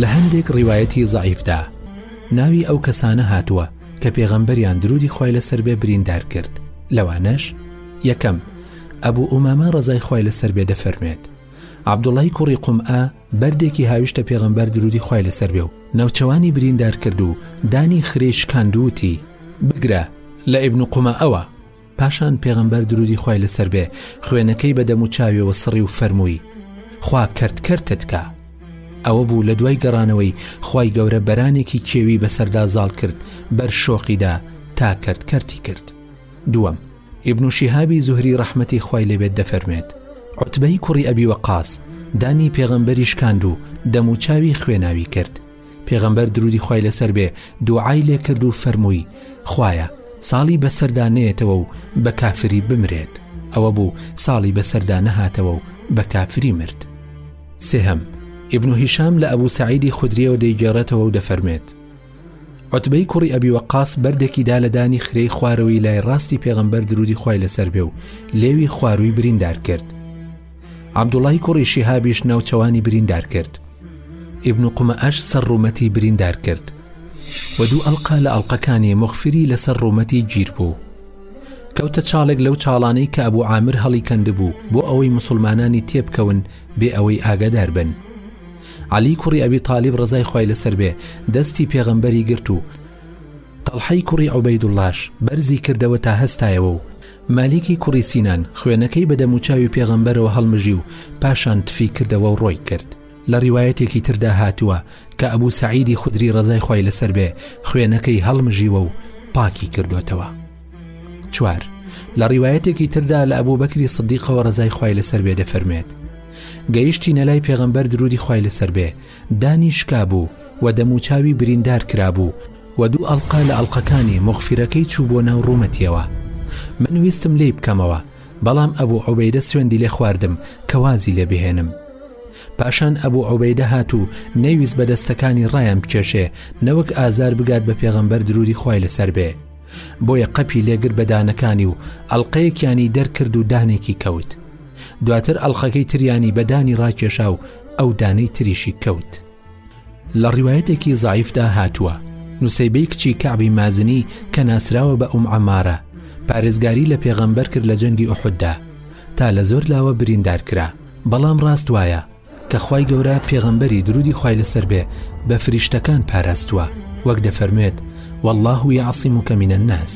لە هەندێک ڕیوایەتی زەعیفدا ناوی ئەو کەسانە هاتووە کە پێغەمبەریان درودی خوای لەسەر بێ بریندار کرد لەوانەش یەکەم ئەبوو ئومامە ڕزای خوای لەسەر بێ دەفەرمێت عبدوڵی کوڕی قومئا بەردێکی هاویشتە پێغەمبەر درودی خوای لەسەر بێ و نەوچەوانی بریندار کرد و دانی خرێشکاندووتی بگرە لە ئبن و قومە ئەوە پاشان پێغەمبەر درودی خوای لەسەر بێ خوێنەکەی بە دەم و چاویەوە سڕی و فەرمووی خوا کەرت کەرتت کا ئەوە بوو لە دوای گەڕانەوەی خی گەورە بەرانێکی کێوی بەسەردا زاڵ کرد بەر شۆقیدا تا کەرت کەرتی کرد دووەم ئیبن و شیهابی زوهری ڕەحمەتی خی لەبێت دەفەرمێت عوتبەی کوڕی ئەبی وەقاس دانی پێغەمبەری شکاند و دەم و چاوی خوێناوی کرد پێغەمبەر درودی خوای لەسەر بێ دوعای لێ کرد و فەرمووی خوایە ساڵی بەسەردا نێتەوە و بە کافری بمرێت ئەوە بوو ساڵی بەسەردا نەهاتەوە و بە کافری مرد سێهەم ئیبن و هیشام لە ئەبوو سعیدی خودریەوە دەیگێڕێتەوە و دەفەرمێت عتبەی کوڕی ئەبی وەقاس بەردێکی دا لە دانی خرێی خوارەوەی لای ڕاستی پێغەمبەر درودی خوای لەسەر بێ و لێوی خوارووی بریندار کرد عەبدوڵای کوڕی شیهابیش ناوچەوانی بریندار کرد ئیبن قومەئەش سەر ڕوومەتی بریندار کرد و دوو ئەڵقا لە ئەڵلقەکانی مخفری لەسەر ڕوومەتی گیر بوو کەوتە چاڵێک لەو چاڵانەی کە ئەبوو ئامر هەڵی کەندبوو بۆ ئەوەی مسلمانانی تێبکەون بێ ئەوەی ئاگادار بن علی کوڕی ئەبی تاالب ڕزای خی لەسەر بێ دەستی پێغەمبەری گرت و تەڵحەی کوڕی عوبەیدوڵڵاش بەرزی کردەوە تا هەستایەوە و مالیکی کوڕی سینان خوێنەکەی بە دەموچاوی پێغەمبەرەوە هەڵمژی و پاشان تفی کردەوە و ڕۆی کرد لە ڕیوایەتێکی تردا هاتووە کە ئەبوو سەعیدی خدری ڕزای خۆی لەسەر بێ خوێنەکەی هەڵمژیوە و پاکی کردوتەوە چوار لە ڕیواەتێکی تردا لە ئەبوو بەکری سدیقەوە ڕزای خی لەسەر بێ دەفەرمێت گەیشتی نەلای پێغەمبەر درودی خی لەسەر بێ دانی شکا بوو و دەموچاوی بریندار کرابوو و دوو ئەڵقە لە ئەڵقەکانی موغفیرەکەی چوو بۆ ناو ڕوومەتیەوە من ویستم لێی بکەمەوە بەڵام ئەبوو عوبەیدە سوێندی لێ خواردم کە وازی لێ بهێنم پاشان ئەبوو عوبەیدە هات و نەیویست بە دەستەکانی ڕایان بکێشێ نەوەک ئازار بگات بە پێغەمبەر درودی خوای لەسەر بێ بۆیە قەپی لێگر بە دانەکانی و ئەڵلقەیەکیانی دەرکرد و دانێکی کەوت دواتر ئەڵلقەکەی تریانی بەدانی ڕاکێشا و ئەو دانەی تریشی کەوت لە ڕیوایەتێکی زەعیفدا هاتووە، نوسەیبەی کچی کەعبی مازنی کە ناسراوە بە ئوم عەمارە، پارێزگاری لە پێغەمبەر کرد لە جەنگی ئوحوددا، تا لە زۆر لاوە بریندار کرا، بەڵام ڕاست وایە کە خوای گەورە پێغەمبەری درودی خوای لەسەر بێ بە فریشتەکان پاراستووە، وەک دەفەرموێت، واللە یعصمک من الناس.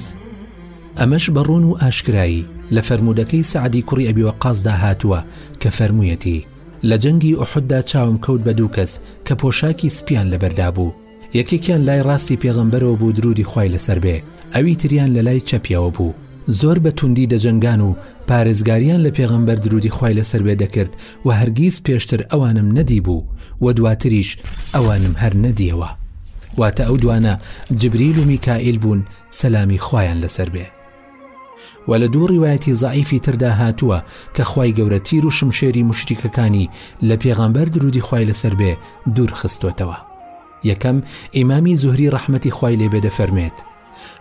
ئەمەش بە ڕوون و ئاشکرایی لە فەرموودەکەی سەعدی کوڕی ئەبی وەقاصدا هاتووە کە فەرموویەتی. لە جەنگی ئوحوددا چاوم کەوت بە دوو کەس کە پۆشاکی سپیان لەبەردا بوو یەکێکیان لای ڕاستی پێغەمبەرەوە بوو درودی خوای لەسەر بێ ئەوی تریان لە لای چەپیەوە بوو زۆر بە توندی دەجەنگان و پارێزگاریان لە پێغەمبەر درودی خوای لەسەر بێ دەکرد و هەرگیز پێشتر ئەوانم نەدی بوو و دواتریش ئەوانم هەر نەدیەوە واتە ئەو دوانە جبریل و میکائیل بوون سەلامی خوایان لەسەر بێ وە لە دوو ڕیوایەتی زەعیفی تردا هاتووە کە خوای گەورە تیر و شمشێری موشریکەکانی لە پێغەمبەر درودی خوای لەسەر بێ دوور خستۆتەوە یەکەم ئیمامی زوهری ڕەحمەتی خوای لێ بێ دەفەرمێت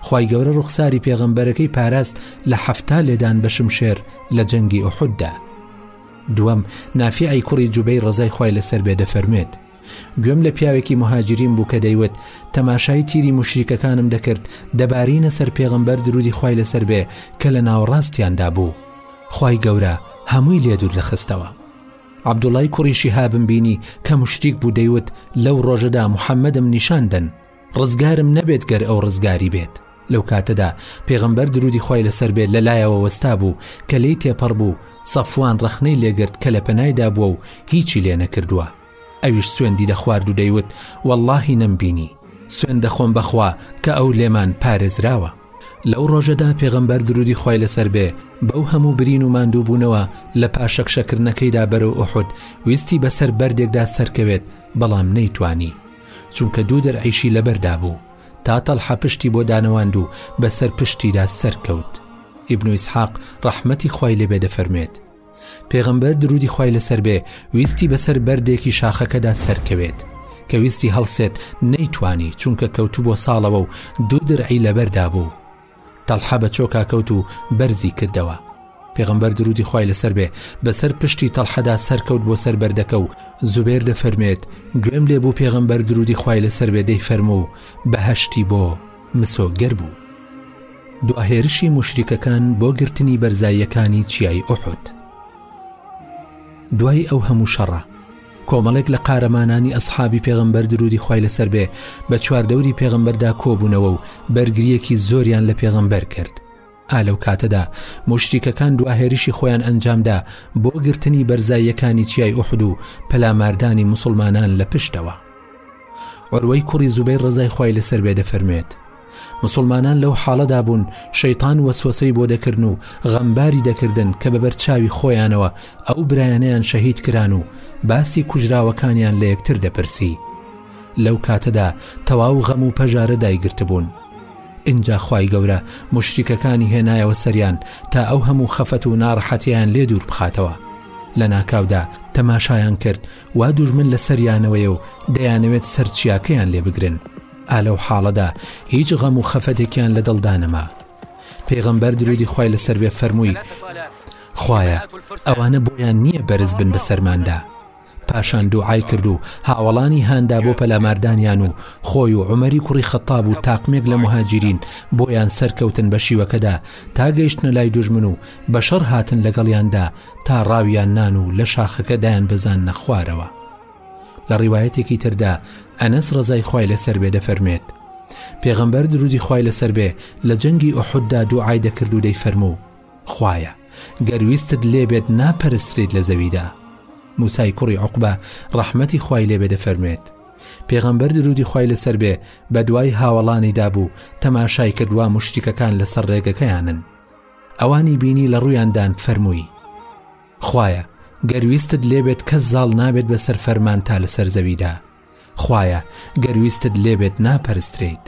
خوای گەورە ڕوخساری پێغەمبەرەکەی پاراست لە حەفتا لێدان بە شمشێر لە جەنگی ئوحوددا دووەم نافیعی کوڕی جوبەیر ڕەزای خوای لەسەر بێ دەفەرمێت گوێم لە پیاوێکی موهاجرین بوو کە دەیوت، تەماشای تیری موشریکەکانم دەکرد دەبارینە سەر پێغەمبەر درودی خوای لەسەر بێ کە لە ناوەڕاستیاندا بوو، خوای گەورە هەمووی لێ دوور دەخستەوە. عەبدوڵای کوڕی شیهابم بینی کە موشریک بوو دەیوت، لەو ڕۆژەدا موحەممەدم نیشان دەن، ڕزگارم نەبێت گەر ئەو ڕزگاری بێت لەو کاتەدا پێغەمبەر درودی خوای لەسەر بێت لە لایەوە وەستا بوو کە لێی تێپەڕ بوو سەفوان ڕەخنەی لێگرت کە لە پەنایدا بووە و هیچی لێ نەکردووە ئەویش سوێندی دەخوارد و دەیوت واللهی نەمبینی سوێن دەخۆم بەخوا کە ئەو لێمان پارێزراوە لەو ڕۆژەدا پێغەمبەر درودی خوای لەسەر بێ بەو هەموو برین و ماندوو بوونەوە لە پاشەکشەکردنەکەیدا بەرەو ئوحود ویستی بەسەر بەردێکدا سەرکەوێت بەڵام نەیتوانی چونکە دوو دەرعیشی لەبەردا بوو تا تەڵحە پشتی بۆ دانەواند و بەسەر پشتیدا سەرکەوت ئیبن ئیسحاق ڕەحمەتی خوای لێبێ دەفەرمێت پێغەمبەر درودی خوای لەسەر بێ ویستی بەسەر بەردێکی شاخەکەدا سەرکەوێت کە ویستی هەڵسێت نەیتوانی چونکە کەوتبووە ساڵەوە و دوو درعی لەبەردا بوو تەڵحە بە چۆکا کەوت و بەرزی کردەوە پێغەمبەر درودی خوای لەسەر بێ بەسەر پشتی تەڵحەدا سەرکەوت بۆ سەر بەردەکە و زوبێر دەفەرمێت گوێم لێ بوو پێغەمبەر درودی خوای لەسەر بێ دەی فەرموو و بەهەشتی بۆ مسۆگەر بوو دو هێرشی مشریکەکان بۆ گرتنی بەرزاییەکانی چیای ئۆحد دوای ئەو هەموو شەڕە کۆمەڵێک لە قارەمانانی ئەسحابی پێغەمبەر درودی خوای لەسەر بێ بە چواردەوری پێغەمبەردا کۆبوونەوە و بەرگریەکی زۆریان لە پێغەمبەر کرد ئا لەو کاتەدا موشریکەکان دواهێرشی خۆیان ئەنجامدا بۆ گرتنی بەرزاییەکانی چیای ئوحد و پەلاماردانی موسڵمانان لە پشتەوە عروەی کوڕی زوبەی ڕزای خوای لەسەر بێ دەفەرموێت موسڵمانان لەو حاڵەدا بوون شەیتان وەسوەسەی بۆ دەکردن و غەمباری دەکردن کە بەبەر چاوی خۆیانەوە ئەو برایانەیان شەهید کران و باسی کوژراوەکانیان لە یەکتر دەپرسی لەو کاتەدا تەواو غەم و پەژارە دایگرتبوون ئینجا خی گەورە مشتیکەکانی هێنایەوە سەریان تا ئەو هەموو خەفەت و ناڕحەتیان لێ دوور بخاتەوە لە ناکاودا تەماشایان کرد وا دوژمن لە سەریانەوەیە و دەیانەوێت سەرچیاکەیان لێ بگرن ئا لەو حاڵەدا هیچ غەم و خەفەتێکیان لە دڵدا نەما پێغەمبەر درودی خوای لەسەر بێ فەرمووی خوایە ئەوانە بۆیان نییە بەرز بن بە سەرماندا پاشان دوعای کرد و هاوڵانی هاندا بۆ پەلاماردانیان و خۆی و عمەری کوڕی خەتاب و تاقمێک لە مهاجرین بۆیان سەرکەوتن بە شیوەکەدا تا گەیشتنە لای دوژمن و بە شەڕ هاتن لەگەڵیاندا تا ڕاویان نان و لە شاخەکەدایان بەزان نەخوارەوە لە ڕیوایەتێکی تردا ئەنەس ڕەزای خوای لەسەر بێ دەفەرموێت، پێغەمبەر درودی خوای لەسەر بێ لە جەنگی ئوحوددا دوعای دەکرد و دەیفەرموو، خوایە گەر ویستت لێ بێت ناپەرستریت لە زەویدا. موسای کوڕی عوقبە ڕەحمەتی خوای لێ بێ دەفەرموێت، پێغەمبەر درودی خوای لەسەر بێ بە دوای هاوەڵانیدا بوو تەماشای کرد وا موشریکەکان لەسەر ڕێگەکەیانن ئەوانی بینی لە ڕوویاندان فەرمووی، خوایە گەر ویستت لێبێت کەس زاڵ نابێت بەسەر فەرمانتا لەسەر زەویدا خوایە گەر ویستت لێبێت ناپەرسترێیت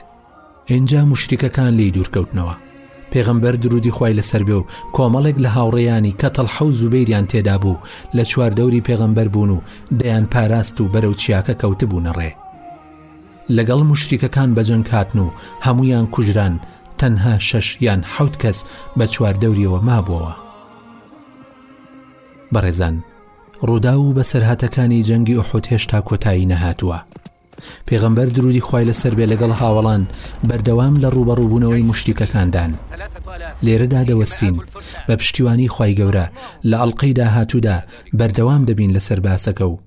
ئینجا مشریکەکان لێی دوورکەوتنەوە پێغەمبەر درودی خوای لەسەر بێ و کۆمەڵێک لە هاوڕێیانی کە تەڵحە و زوبەیریان تێدا بوو لە چواردەوری پێغەمبەر بوون و دەیان پاراست و بەرەو چیاکە کەوتبوونەڕێ لەگەڵ مشریکەکان بەجەنگ هاتن و هەمویان کوژران تەنها شەش یان حەوت کەس بە چواردەوریەوە مابووەوە بەڕێزان ڕووداو و بەسەرهاتەکانی جەنگی ئوحود هێشتا کۆتایی نەهاتووە پێغەمبەر درودی خوای لەسەر بێ لەگەڵ هاوەڵان بەردەوام لە ڕوبەڕووبوونەوەی مشتیکەکاندان لێرەدا دەوەستین بە پشتیوانی خی گەورە لە ئەڵلقەی داهاتوودا بەردەوام دەبین لەسەر باسەکە و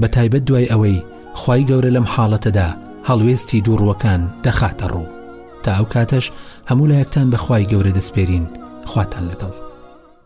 بە تایبەت دوای ئەوەی خی گەورە لەم حاڵەتەدا هەڵوێستی دووڕوەکان دەخاتە ڕوو تا ئەو کاتەش هەموو لایەکتان بەخوای گەورە دەسپێرین خواتان لەگەڵ